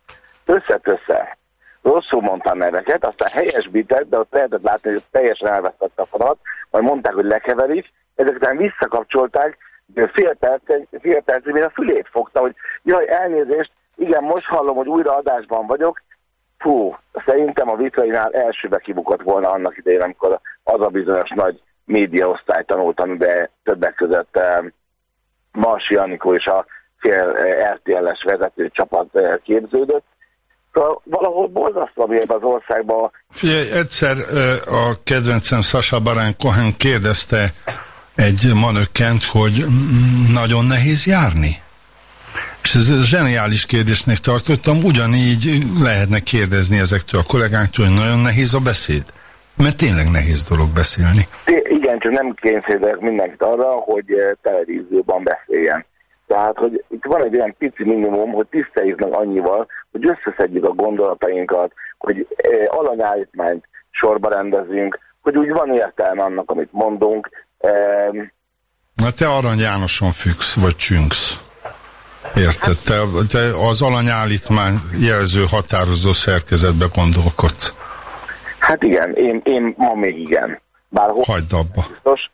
össze-össze rosszul mondta a neveket, aztán helyesbített, de ott lehetett látni, hogy teljesen elvesztette a falat, majd mondták, hogy lekeverik, ezek után visszakapcsolták, de fél percig, fél percig a fülét fogta, hogy jaj, elnézést, igen, most hallom, hogy újra adásban vagyok, Fú, szerintem a Vitrainál elsőbe kibukott volna annak idején, amikor az a bizonyos nagy médiaosztály tanultam, de többek között eh, Marsi Anikó és a fél eh, RTL-es vezető csapat eh, képződött. Szóval valahol borzasztó, ami az országban... Figyelj, egyszer a kedvencem Sasa Barán Cohen kérdezte egy manökkent, hogy nagyon nehéz járni. És ez zseniális kérdésnek tartottam, ugyanígy lehetne kérdezni ezektől a kollégáktól, hogy nagyon nehéz a beszéd. Mert tényleg nehéz dolog beszélni. Igen, csak nem kényszerítek mindenkit arra, hogy eh, televízióban beszéljen. Tehát, hogy itt van egy olyan pici minimum, hogy tiszteljük meg annyival, hogy összeszedjük a gondolatainkat, hogy eh, alanyállítmányt sorba rendezünk, hogy úgy van értelme annak, amit mondunk. Na te Arany Jánoson függsz, vagy csüngsz. Érted? Te, te az alanyállítmány jelző határozó szerkezetbe gondolkodsz. Hát igen, én, én ma még igen. Bár Hagyd abba. Biztos,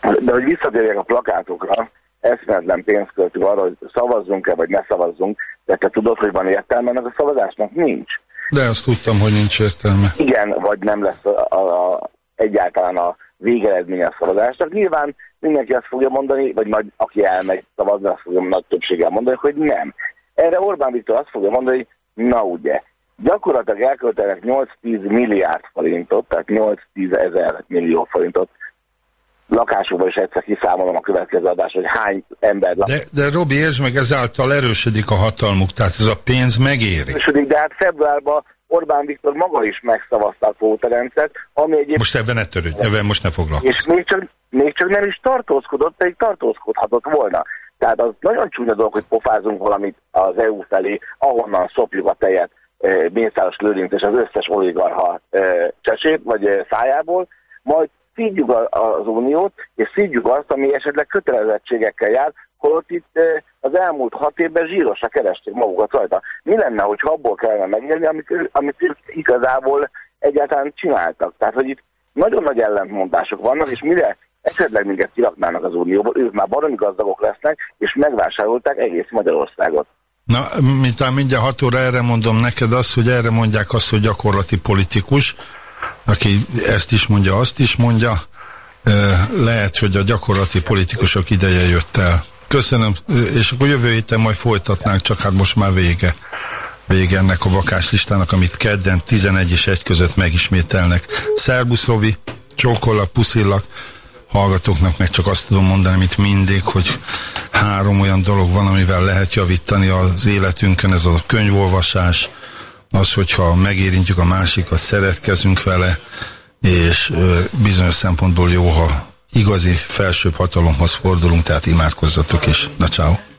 de hogy visszatérjek a plakátokra, eszméletlen pénzt költünk arra, hogy szavazzunk-e, vagy ne szavazzunk, de te tudod, hogy van értelme ennek a szavazásnak? Nincs. De azt tudtam, hogy nincs értelme. Igen, vagy nem lesz a, a, a, egyáltalán a végeredménye a szavazásnak. Nyilván mindenki azt fogja mondani, vagy nagy, aki elmegy szavazni, azt fogja nagy többséggel mondani, hogy nem. Erre Orbán Viktor azt fogja mondani, hogy na ugye, gyakorlatilag elköltenek 8-10 milliárd forintot, tehát 8-10 ezer millió forintot lakásokban is egyszer kiszámolom a következő adás, hogy hány ember lak. De, de Robi, értsd meg, ezáltal erősödik a hatalmuk, tehát ez a pénz megéri. Erősödik, de hát februárban Orbán Viktor maga is megszavazta a kvótarendszert, ami egyébként... Most ebben ne törődj, ebben most ne foglalkozz. És még csak, még csak nem is tartózkodott, pedig tartózkodhatott volna. Tehát az nagyon csúnya dolog, hogy pofázunk valamit az EU felé, ahonnan szopjuk a tejet Mészáros Lőrinc és az összes oligarha csesét, vagy szájából, majd szídjuk az uniót, és szídjuk azt, ami esetleg kötelezettségekkel jár, holott itt az elmúlt hat évben zsírosra keresték magukat rajta. Mi lenne, hogy abból kellene megélni, amit, amit igazából egyáltalán csináltak? Tehát, hogy itt nagyon nagy ellentmondások vannak, és mire esetleg minket kiraknának az Unióból, ők már baromi gazdagok lesznek, és megvásárolták egész Magyarországot. Na, mintán mindjárt hat óra erre mondom neked azt, hogy erre mondják azt, hogy gyakorlati politikus, aki ezt is mondja, azt is mondja, lehet, hogy a gyakorlati politikusok ideje jött el. Köszönöm, és akkor jövő héten majd folytatnánk, csak hát most már vége. Vége ennek a vakáslistának, amit kedden 11 és 1 között megismételnek. Szerbusz Robi, csókollak, puszillak, hallgatóknak meg csak azt tudom mondani, mint mindig, hogy három olyan dolog van, amivel lehet javítani az életünkön, ez a könyvolvasás, az, hogyha megérintjük a másikat, szeretkezünk vele, és bizonyos szempontból jó, ha igazi felsőbb hatalomhoz fordulunk, tehát imádkozzatok is. Na, ciao.